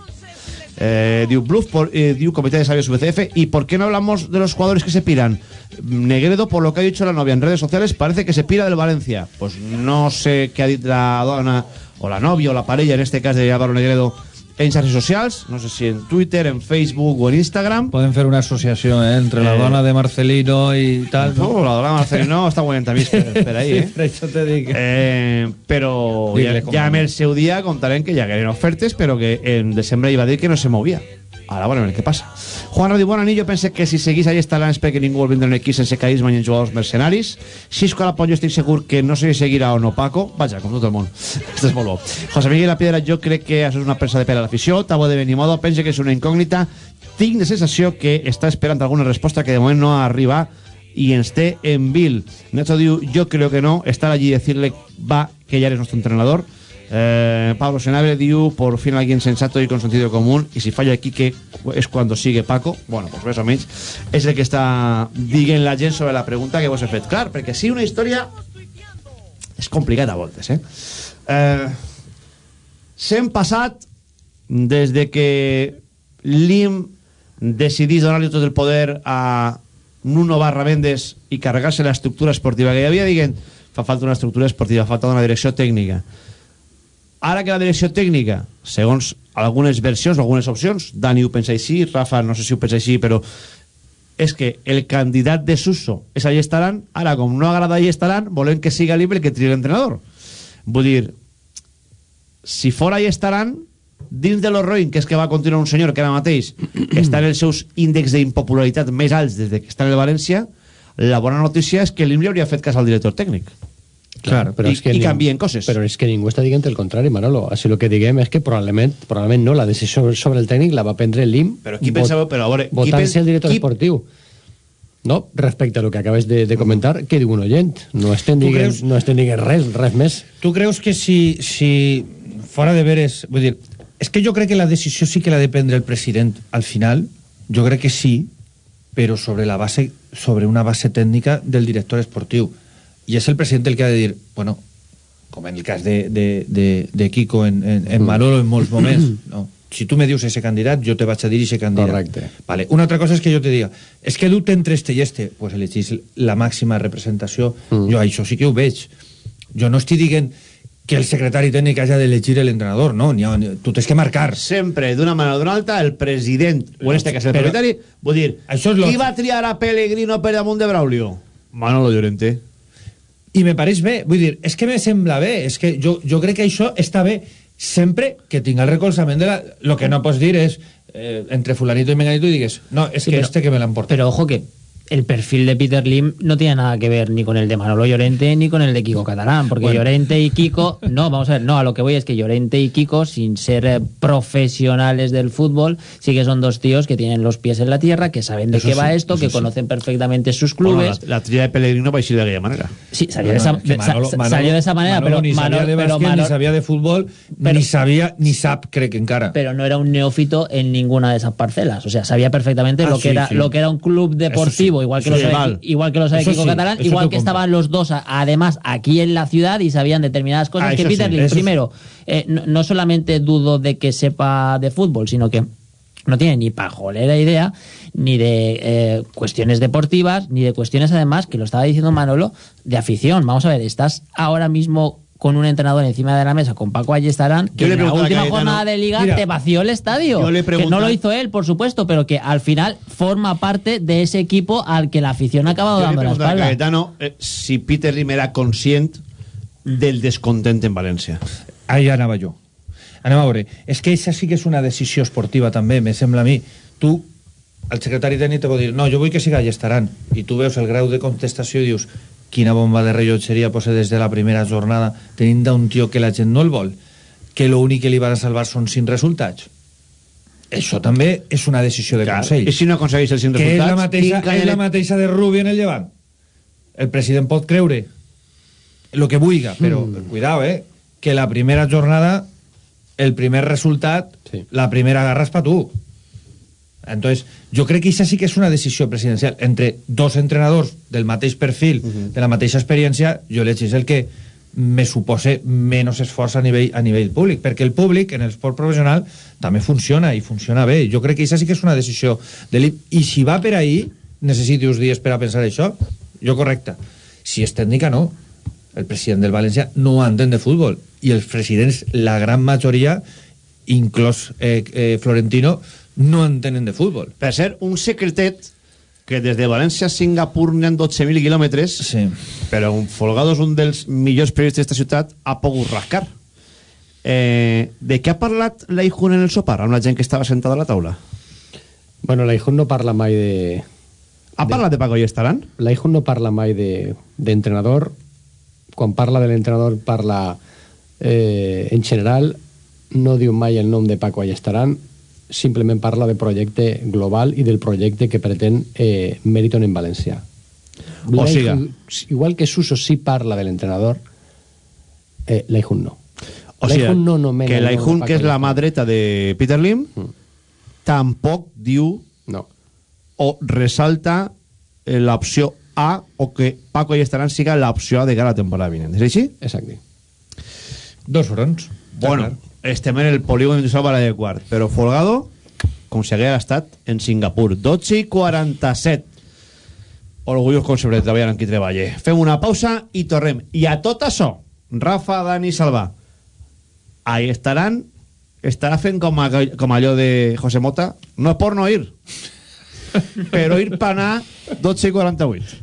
Eh, diu Bluff, por, eh, diu Comité de Sabios VCF, ¿y por qué no hablamos de los jugadores que se piran? Negredo, por lo que ha dicho la novia en redes sociales, parece que se pira del Valencia. Pues no sé qué ha dicho la dona, o la novia, o la parella, en este caso de Álvaro Negredo, en xarxes socials, no sé si en Twitter, en Facebook o en Instagram. Poden fer una associació eh, entre la Eh, dona de Marcelino i tal. No, la dona de Marcelino està guanyant a mi per, per ahí, eh? Per això te dic. Eh, però ja, ja va. en el seu dia contarem que hi hagueren ofertes però que en desembre iba a dir que no se movia ara veurem que passa Juan Radio Bona nit, jo pense que si seguís estarà és perquè ningú vol vendre un equip sense carisma ni en jugadors mercenaris. Xisco a la Pont jo estic segur que no sé si seguirà o no. Paco vaja, com tot el món Esto és molt José Miguel La Piedra, jo crec que això és una presa de pèl a l'afició Tabo de Benimodo, pense que és una incògnita tinc la sensació que està esperant alguna resposta que de moment no arriba y esté en Bill. Nacho diu, yo creo que no, estar allí y decirle, va, que ya eres nuestro entrenador. Eh, Pablo Senabre diu, por fin alguien sensato y con sentido común, y si falla aquí que es cuando sigue Paco, bueno, pues més o menys, és el que està dient la gent sobre la pregunta que vos he fet. Clar, perquè sí, una història és complicada a voltes, eh? eh S'hem passat des de que l'IM decidís donar-li tot el poder a Nuno Barra Mendes i carregar-se l'estructura esportiva que hi havia, dient, fa falta una estructura esportiva, fa falta una direcció tècnica. Ara que la direcció tècnica, segons algunes versions algunes opcions, Dani ho pensa així, Rafa no sé si ho pensa així, però és que el candidat de Suso és allà estaran, ara com no agrada allà estaran, volem que siga libre que tria l'entrenador. Vull dir, si fora allà estaran, dins de l'Orroin, que és que va continuar un senyor que ara mateix està en els seus índexs d'impopularitat més alts des de que està en el València, la bona notícia és que l'IM li hauria fet cas al director tècnic. Claro, però I- és que i ning- canvien coses. Però és que ningú està dient el contrari, Manolo. Així el que diguem és que probablement, probablement no, la decisió sobre el tècnic la va prendre l'IM Però qui pensava- però a veure, qui votant-se el director qui- esportiu. No, respecte a lo que acabes de, de comentar, què diu un oient? No estem dient, creus- no estem dient res, res més. Tu creus que si, si fora de veres... Vull dir, és que jo crec que la decisió sí que la de prendre el president al final, jo crec que sí, però sobre la base sobre una base tècnica del director esportiu. I és el president el que ha de dir, bueno, com en el cas de, de, de, de Kiko en, en, en Manolo en molts moments, no? si tu me dius ese candidat, jo te vaig a dir ese candidat. Correcte. Vale. Una altra cosa és que jo te diga, és que dubte entre este i este, pues elegís la màxima representació. Mm. Jo això sí que ho veig. Jo no estic dient que el secretari tècnic hagi d'elegir l'entrenador, no, ni, ni, tu tens que marcar. Sempre, d'una manera o d'una altra, el president, o en este cas el Però- propietari, vull dir, Això és qui va triar a Pellegrino per damunt de Braulio? Manolo Llorente. I me pareix bé, vull dir, és que me sembla bé, és que jo, jo crec que això està bé sempre que tinga el recolzament de la... Lo que no pots dir és eh, entre fulanito i menganito i digues, no, és Sí, que este que me l'han portat. Pero ojo que el perfil de Peter Lim no tiene nada que ver ni con el de Manolo Llorente ni con el de Kiko Catalán, porque Bueno. Llorente y Kiko, no, vamos a ver, no, a lo que voy es que Llorente y Kiko, sin ser eh, profesionales del fútbol, sí que son dos tíos que tienen los pies en la tierra, que saben de Eso qué sí, va esto, que sí. conocen perfectamente sus Bueno, clubes. la, la tria de Pellegrino va a ir de aquella manera. Sí, salió de esa, que de- sa- Manolo- sa- Manolo- salió de esa manera, Manolo pero ni Manolo- de pero ni sabia de futbol, Pero- ni sabia, ni sap, crec, encara. pero no era un neófito en ninguna de esas parcelas. O sea, sabía perfectamente Ah, lo, que era, lo que era un club deportivo, igual que Eso lo sí, sabe, igual que lo sabe Kiko sí, Catalán, igual que compro. estaban los dos, a- además, aquí en la ciudad y sabían determinadas cosas Ah, que Peter sí, sí. primero, eh, no, no solamente dudo de que sepa de fútbol, sino que no tiene ni pajolera idea ni de eh, cuestiones deportivas, ni de cuestiones además, que lo estaba diciendo Manolo, de afición. Vamos a ver, estás ahora mismo con un entrenador encima de la mesa, con Paco Ayestarán, que en la última jornada de liga mira, te vació el estadio. yo le que no lo hizo él, por supuesto, pero que al final forma parte de ese equipo al que la afición ha acabado dando la pregunto a espalda. Cayetano eh, si Peter Lim era conscient del descontent en València. Ahí anava jo. Anem a veure. És que això sí que és una decisió esportiva també, me sembla a mi. Tu, el secretari tècnic te pot dir no, jo vull que siga estaran. I tu veus el grau de contestació i dius quina bomba de rellotgeria posa des de la primera jornada tenint un tio que la gent no el vol que l'únic que li van a salvar són cinc resultats. Això també és una decisió de Consell. I si no aconsegueix els cinc que és la resultats, mateixa, és la mateixa de Rubi en el llevant. El president pot creure el que vulga, però Mm. cuidao, eh, que la primera jornada el primer resultat Sí. la primera garra és per tu entonces jo crec que això sí que és una decisió presidencial entre dos entrenadors del mateix perfil de la mateixa experiència jo l'he és el que me supose menys esforç a nivell, a nivell públic, perquè el públic en el esport professional també funciona i funciona bé. Jo crec que això sí que és una decisió de l'IP. I si va per ahí, necessiti uns dies per a pensar això, jo correcte. Si és tècnica, no. El president del València no entén de futbol i els presidents, la gran majoria, inclòs eh, eh, Florentino, no entenen de futbol. Per ser un secretet que des de València a Singapur n'hi ha 12.000 quilòmetres, sí. però un Folgado és un dels millors periodistes d'esta ciutat, ha pogut rascar. Eh, de què ha parlat l'Aijun en el sopar amb la gent que estava sentada a la taula? Bueno, l'Aijun no parla mai de... Ha parlat de Paco i Estaran? L'Aijun no parla mai de- d'entrenador. Quan parla de l'entrenador parla eh, en general, no diu mai el nom de Paco Ayestarán, simplement parla de projecte global i del projecte que pretén eh, Meriton en València. O siga. Igual que Suso sí parla de l'entrenador, eh, l'Aijun no. O sigui, no nomena que Paco que és la mà dreta de Peter Lim, tampoc diu no. o resalta eh, l'opció A o que Paco i Estaran siga l'opció A de cara a la temporada vinent. És així? Exacte. Dos fronts. Bueno, estem en el polígon industrial Vara de Quart, però Folgado, com si hagués estat en Singapur. 12 i 47. Orgullós com sempre treballar en qui treballa. Fem una pausa i tornem. I a tot això, Rafa, Dani, Salva, ahí estaran, estarà fent com, a, com allò de José Mota, no és por no ir, però ir per anar 12 i 48.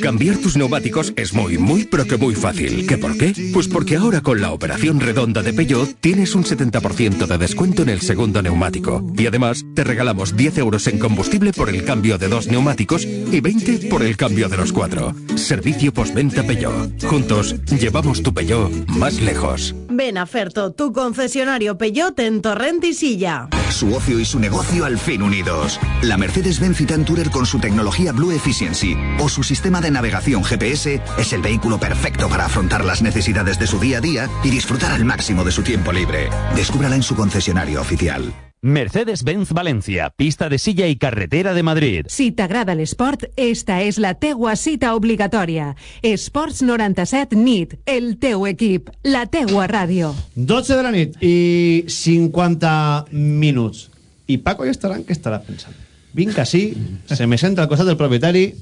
Cambiar tus neumáticos es muy, muy, pero que muy fácil. ¿Qué por qué? Pues porque ahora con la operación redonda de Peugeot tienes un 70% de descuento en el segundo neumático. Y además te regalamos 10 euros en combustible por el cambio de dos neumáticos y 20 por el cambio de los cuatro. Servicio postventa Peugeot. Juntos llevamos tu Peugeot más lejos. Ven a Ferto, tu concesionario Peugeot en Torrent y Silla. Su ocio y su negocio al fin unidos. La Mercedes-Benz Citan Tourer con su tecnología Blue Efficiency o su sistema de navegación GPS es el vehículo perfecto para afrontar las necesidades de su día a día y disfrutar al máximo de su tiempo libre. Descúbrala en su concesionario oficial. Mercedes-Benz Valencia, pista de silla y carretera de Madrid. Si t'agrada l'esport, esta és la teua cita obligatòria. Esports 97 NIT, el teu equip, la teua ràdio. 12 de la nit i 50 minuts. I Paco ja estarà, què estarà pensant? Vinc així, se me senta al costat del propietari,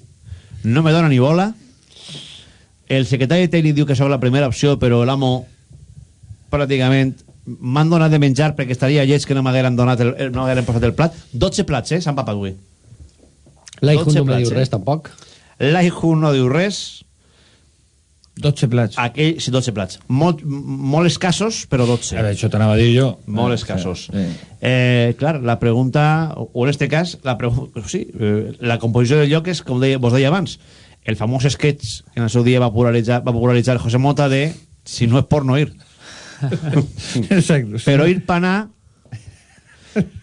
no me dona ni bola, el secretari tècnic diu que sóc la primera opció, però l'amo pràcticament m'han donat de menjar perquè estaria lleig que no m'hagueren donat el, no m'hagueren posat el plat. 12 plats, eh, Sant Papa avui L'Aihun 12 no diu res, tampoc. L'Aihun no diu res 12 plats. Aquell, sí, 12 plats. Molt, molt escassos, però 12. Ara, això t'anava a dir jo. Molt Eh, escassos. sí. Eh, clar, la pregunta, o en este cas, la, sí, eh, la composició del lloc és, com deia, vos deia abans, el famós sketch que en el seu dia va popularitzar, va popularitzar José Mota de si no és por no ir. Exacto. sí. Però ir pa anar,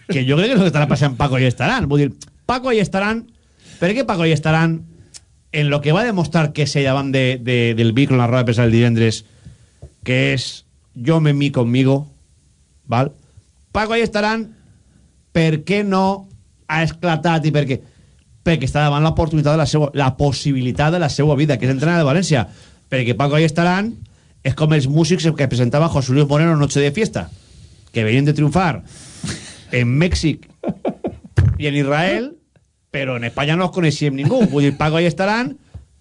que jo crec que és el que estarà passant Paco i Estaran. Vull dir, Paco i Estaran, per què Paco i Estaran, en lo que va demostrar que se davant de, de, del Vic en la roda de premsa del divendres, que és jo me mi conmigo, val? Paco i Estaran, per què no ha esclatat i per què? Perquè està davant l'oportunitat de la seva, la possibilitat de la seva vida, que és entrenar de València. Perquè Paco i Estaran és com els músics que presentava José Luis Moreno en Noche de Fiesta, que venien de triomfar en Mèxic i en Israel, però en Espanya no els coneixíem ningú. Vull dir, Paco i Estaran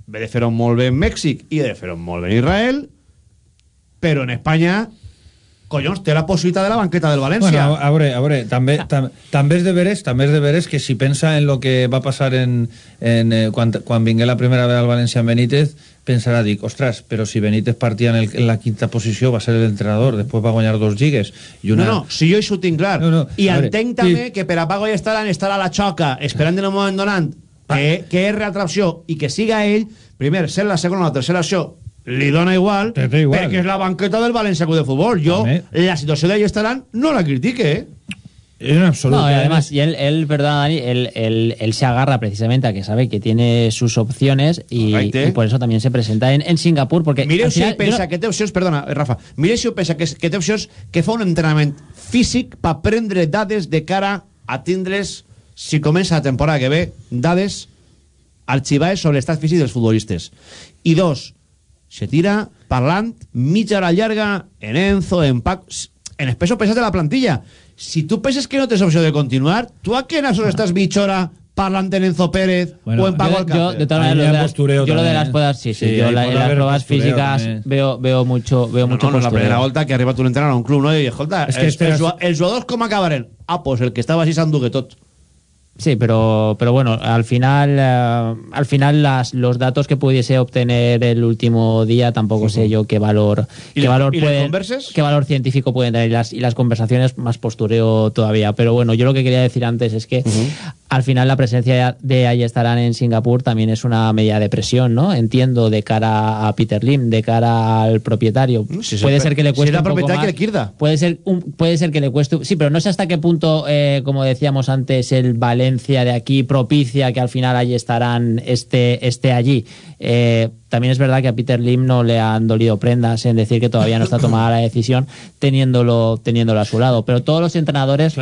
ve de fer-ho molt bé en Mèxic i de fer-ho en Israel, però en Espanya collons, té la possibilitat de la banqueta del València. Bueno, a, veure, a veure, també, tam, també és de veres, també és de veres que si pensa en lo que va passar en, en, eh, quan, quan vingué la primera vegada al València amb Benítez, pensarà, dic, ostres, però si Benítez partia en, el, en la quinta posició va ser l'entrenador, després va guanyar dos lligues i una... No, no, si jo això ho tinc clar. No, no, I entenc també sí. que per a Paco i Estaran estarà a la xoca esperant en un moment donant que, que és realtra opció i que siga ell, primer, ser la segona o la tercera opció li dona igual, Te té igual. perquè és la banqueta del València Club de Futbol. Jo, També. la situació d'ell Estaran no la critique, eh? En absoluto. No, y además, y él, él perdona, Dani, él, él, él se agarra precisamente a que sabe que tiene sus opciones y, por eso también se presenta en, en Singapur. Porque Mireu si final, pensa no- que té opcions, perdona, eh, Rafa, mireu si pensa que, que té opcions que fa un entrenament físic per prendre dades de cara a tindre's, si comença la temporada que ve, dades arxivades sobre l'estat físic dels futbolistes. I dos, se tira parlant mitja hora llarga en Enzo, en Paco, en els pesos pesats de la plantilla. Si tu penses que no tens opció de continuar, tu a què nasos estàs mitja hora parlant en Enzo Pérez Bueno, o en Paco yo, yo, Alcácer? de todas maneras, lo de las, postureo yo lo de las pruebas, sí, sí, Sí, yo la- en las pruebas físicas también. veo, veo mucho, veo No, mucho no, no, la primera volta que arriba tu l'entrenador a un club, no? I, escolta, És que els, esperes- els, els jugadors com acabaren? Ah, pues el que estava així s'endugué tot. Sí, pero, pero bueno, al final, eh, al final las, los datos que pudiese obtener el último día tampoco sé yo qué valor, ¿Y qué valor pueden- qué valor científico pueden tener y las, y las conversaciones más postureo todavía. Pero bueno, yo lo que quería decir antes es que al final la presencia de ahí estarán en Singapur también es una medida de presión, ¿no? Entiendo de cara a Peter Lim, de cara al propietario. si es Puede ser que le cueste un poco propietaria más. que le quirda. Puede ser, un, puede ser que le cueste. Sí, pero no sé hasta qué punto, eh, como decíamos antes, el Valencia de aquí propicia que al final allí estarán esté, esté allí. Eh, también es verdad que a Peter Lim no le han dolido prendas en decir que todavía no está tomada la decisión teniéndolo, teniéndolo a su lado. Pero todos los entrenadores.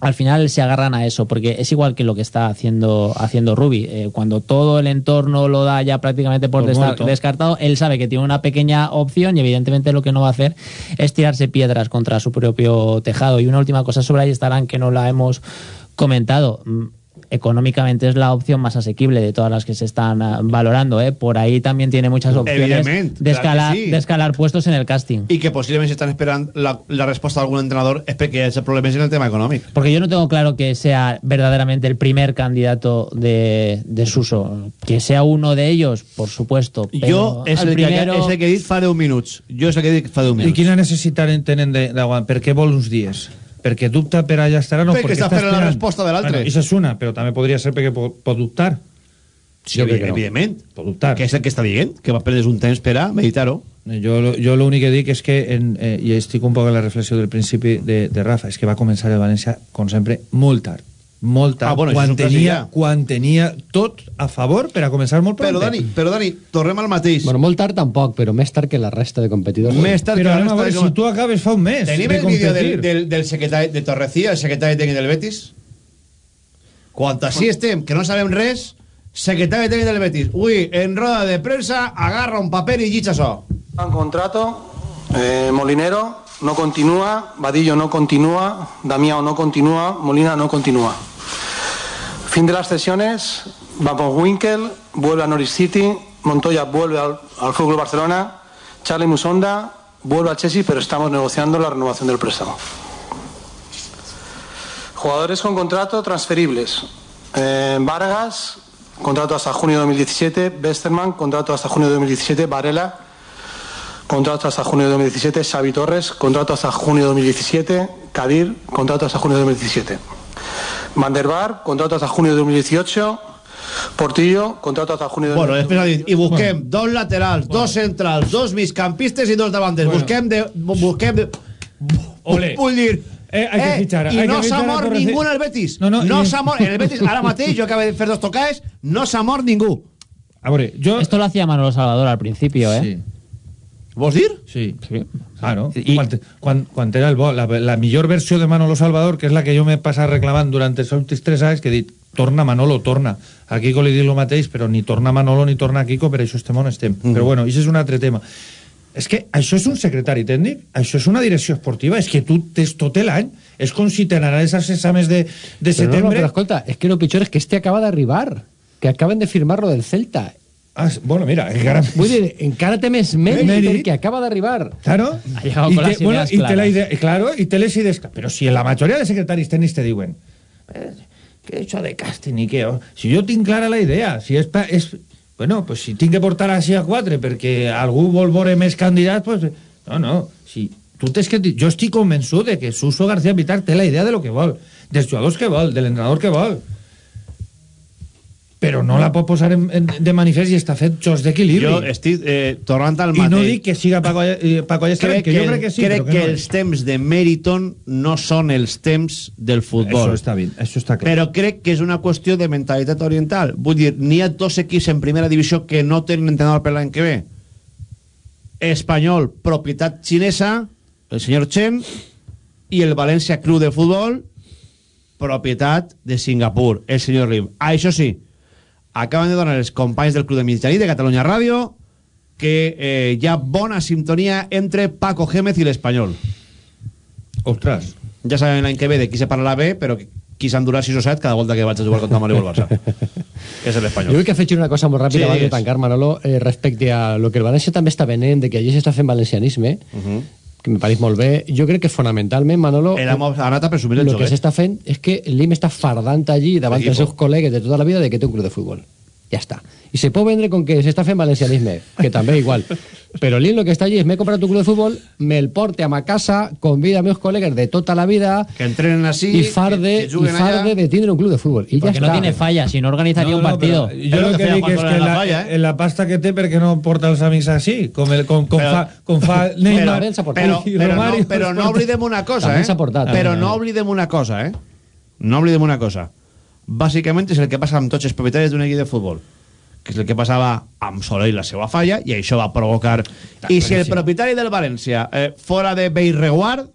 Al final se agarran a eso, porque es igual que lo que está haciendo, haciendo Rubi. Eh, cuando todo el entorno lo da ya prácticamente por descartado, él sabe que tiene una pequeña opción y evidentemente lo que no va a hacer es tirarse piedras contra su propio tejado. Y una última cosa sobre ahí estarán que no la hemos comentado. Económicamente es la opción más asequible de todas las que se están ah, valorando. ¿eh? Por ahí también tiene muchas opciones de, que escalar, sí. de escalar puestos en el casting. I que posiblement si estan esperant la, la resposta d'algun entrenador és perquè el problema és en el tema econòmic. Porque yo no tengo claro que sea verdaderamente el primer candidato de, de Suso. Que sea uno de ellos, por supuesto. Pero és al el, primero... que, és el que he dit fa 10 minuts. Jo és el que he dit fa 10 I minuts. quina necessitat en tenen de- d'aguant? Per què vol uns dies? Perquè dubta per allà estarà no? Perquè està esperant la resposta de l'altre. Bueno, això és una, però també podria ser perquè pot, pot dubtar. Sí, Jo que no. evidentment. Pot dubtar. Que és el que està dient, que va perdre un temps per a meditar-ho. Jo, jo l'únic que dic és que, en, eh, i estic un poc en la reflexió del principi de, de Rafa, és que va començar el València, com sempre, molt tard. Molt tard, Ah, bueno, quan, un tenia, ja. quan tenia tot a favor per a començar molt Però. Dani, però Dani, tornem al mateix. Bueno, molt tard tampoc, però més tard que la resta de competidors. Més tard Però que la resta veure, de- si tu acabes fa un mes Tenim de el vídeo del, del, del secretari de Torrecilla, el secretari tècnic del Betis? Quan així estem, que no sabem res, secretari tècnic del Betis. Ui, en roda de premsa, agarra un paper i llitja això. En contrato, eh, Molinero no continúa, Vadillo no continúa, Damiao no continúa, Molina no continúa. Fin de las cesiones, Vamos Winkel vuelve a Norwich City, Montoya vuelve al, al Fútbol Barcelona, Charlie Musonda vuelve al Chelsea, pero estamos negociando la renovación del préstamo. Jugadores con contrato transferibles. Eh, Vargas, contrato hasta junio de 2017. Westerman, contrato hasta junio de 2017. Varela, contrato hasta junio de 2017. Xavi Torres, contrato hasta junio de 2017. Kadir, contrato hasta junio de 2017. Van der Bar, contrato hasta junio de 2018. Portillo, contrato hasta junio de Bueno, 2018. després ha dit, i busquem dos laterals, dos centrals, dos migcampistes i dos davanters. Busquem de... bu- Busquem de... Ole. Vull dir... Eh, hay que fichar, hay no s'ha mort ningú en el Betis. No, no, no s'ha mort... En el Betis, ara mateix, jo acabo de fer dos tocades, no s'ha mort ningú. A veure, jo... Esto lo hacía Manolo Salvador al principio, ¿eh? Sí. Vols dir? Sí. Claro. Quan, quan, quan era el bo, la, la millor versió de Manolo Salvador, que és la que jo m'he passat reclamant durant els últims tres anys, que he dit, torna Manolo, torna. A Kiko li dic el mateix, però ni torna Manolo ni torna Kiko, per això estem on estem. Mm. Però bueno, això és un altre tema. És que això és un secretari tècnic, això és una direcció esportiva, és que tu tens tot l'any, és com si t'anares als exàmens de, de Pero no, no, setembre... pero escolta, es que lo pichor es que este acaba de arribar, que acaben de firmar lo del Celta. Ah, bueno, mira, encara... Vull dir, encara té més mèrit, Mèrit. perquè acaba d'arribar. Claro. Llegado y con te, bueno, y te la idea, claro, y te les ideas, pero si en la mayoría de secretaris tècnics te diuen eh, ¿qué he hecho de casting y qué? Oh, si yo tinc clara la idea, si és, pa, és bueno, pues si tinc que portar així a quatre perquè algú vol veure més candidats, pues no, no, si tu tens que... Jo estic convençut de que Suso García Pitar té la idea de lo que vol, dels jugadors que vol, de l'entrenador que vol però no la pot posar en, en, de manifest i està fet jocs d'equilibri. Jo estic eh, tornant al I mateix. no dic que siga Paco, eh, Paco Allestret, crec que, que, jo crec que sí, crec que, que, no els temps de Meriton no són els temps del futbol. Això està bé, això està clar. Però crec que és una qüestió de mentalitat oriental. Vull dir, n'hi ha dos equips en primera divisió que no tenen entrenador per l'any que ve. Espanyol, propietat xinesa, el senyor Chen, i el València Club de Futbol, propietat de Singapur, el senyor Lim. Això sí, acaben de donar els companys del Club de Mitjanit de Catalunya Ràdio que eh, hi ha bona sintonia entre Paco Gémez i l'Espanyol. Ostres. Ja sabem l'any que ve de qui se parlarà bé, però qui s'endurà 6 o 7 cada volta que vaig a jugar contra el Madrid o el Barça. que és Jo l'Espanyol. crec que ha fet una cosa molt ràpida Sí, abans de tancar, Manolo, eh, respecte a lo que el València també està venent, de que allí s'està fent valencianisme, Uh -huh. Que me pareix molt bé. Jo crec que fonamentalment, Manolo, molt anat a presumir el lo joguet. que s'està fent és que l'IM està fardant allí davant dels seus col·legues de tota la vida de que té un club de futbol. Ja està. I se pot vendre con que s'està fent valencianisme, que també igual. Però l'IM lo que està allí és m'he comprat un club de futbol, me'l porte a ma casa, convida a meus col·legues de tota la vida Que entrenen así, i farde, que, que i juguen allà. farde de tindre un club de futbol. I ja Porque no està. tiene falla, si no organizaría un partido. però Jo el que dic és que la, falla, eh? en la pasta que té perquè no porta els amics així, com, el, com, com, Però- fa, com fa Neymar Però- però, i però, Romario. no, però no oblidem una cosa, eh? Però no ah. oblidem una cosa, eh? No oblidem una cosa. Bàsicament és el que passa amb tots els propietaris d'un equip de futbol que és el que passava amb Soler i la seva falla i això va provocar... I si el propietari del València eh, fora de Bellreguard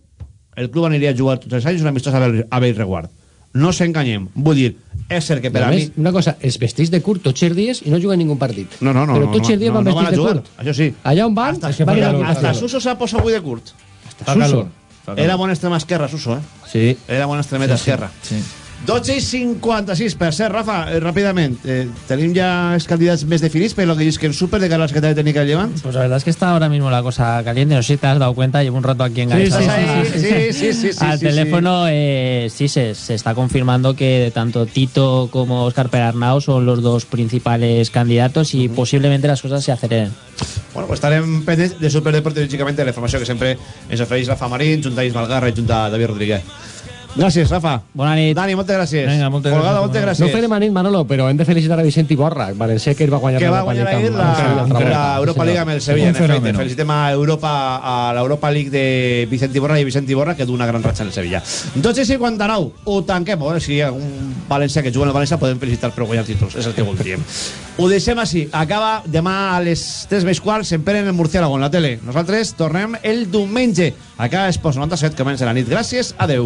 el club aniria a jugar tots els anys un amistós a Bell- a Bellreguard no s'enganyem, vull dir és cert que per a a mi més, una cosa, els vestits de curt tots els dies i no juguen ningú partit. no, no, no, Però tots els dies no, van no vestits a de jugar, curt. això sí Allà on van, hasta, van a hasta, hasta Suso s'ha posat avui de curt Fa Suso. calor. Calor. Era bona extrema esquerra, Suso, eh? Sí. Era bona extremeta esquerra. Sí. 12 i 56, per cert, Rafa, eh, ràpidament, eh, tenim ja els candidats més definits per lo que dius que en súper de cara a la Secretaria Técnica Llevant? Pues la verdad es que está ahora mismo la cosa caliente. No sé si te has dado cuenta, llevo un rato aquí en Sí, sí, sí, sí, sí, sí, Al sí, teléfono eh, sí se, se está confirmando que tanto Tito como Oscar Perarnau son los dos principales candidatos y posiblemente las cosas se aceleren. Bueno, pues estarem pendents de Superdeporte, lògicament, de la informació que sempre ens ofereix Rafa Marín, junta Ismael Garra i junta David Rodríguez. Gràcies, Rafa. Bona nit. Dani, moltes gràcies. Vinga, moltes Folgada, gràcies, moltes Manolo. gràcies. No farem a nit, Manolo, però hem de felicitar a Vicent Iborra, valencià que ell va guanyar que va l'Europa guanyar ahir la, Sevilla Travolta. la Europa League amb el Sevilla. Un En efecte, fenómeno. felicitem a Europa a l'Europa League de Vicent Iborra i Vicent Iborra que du una gran ratxa en el Sevilla. 12 i 59, ho tanquem. A veure si hi ha un valencià que juga en el València podem felicitar per guanyar títols, és el que voldríem. Ho deixem així. Acaba demà a les 3 més quarts en Pere en el Murciélago en la tele. Nosaltres tornem el diumenge. Acaba Esports 97, comença la nit. Gràcies, adeu.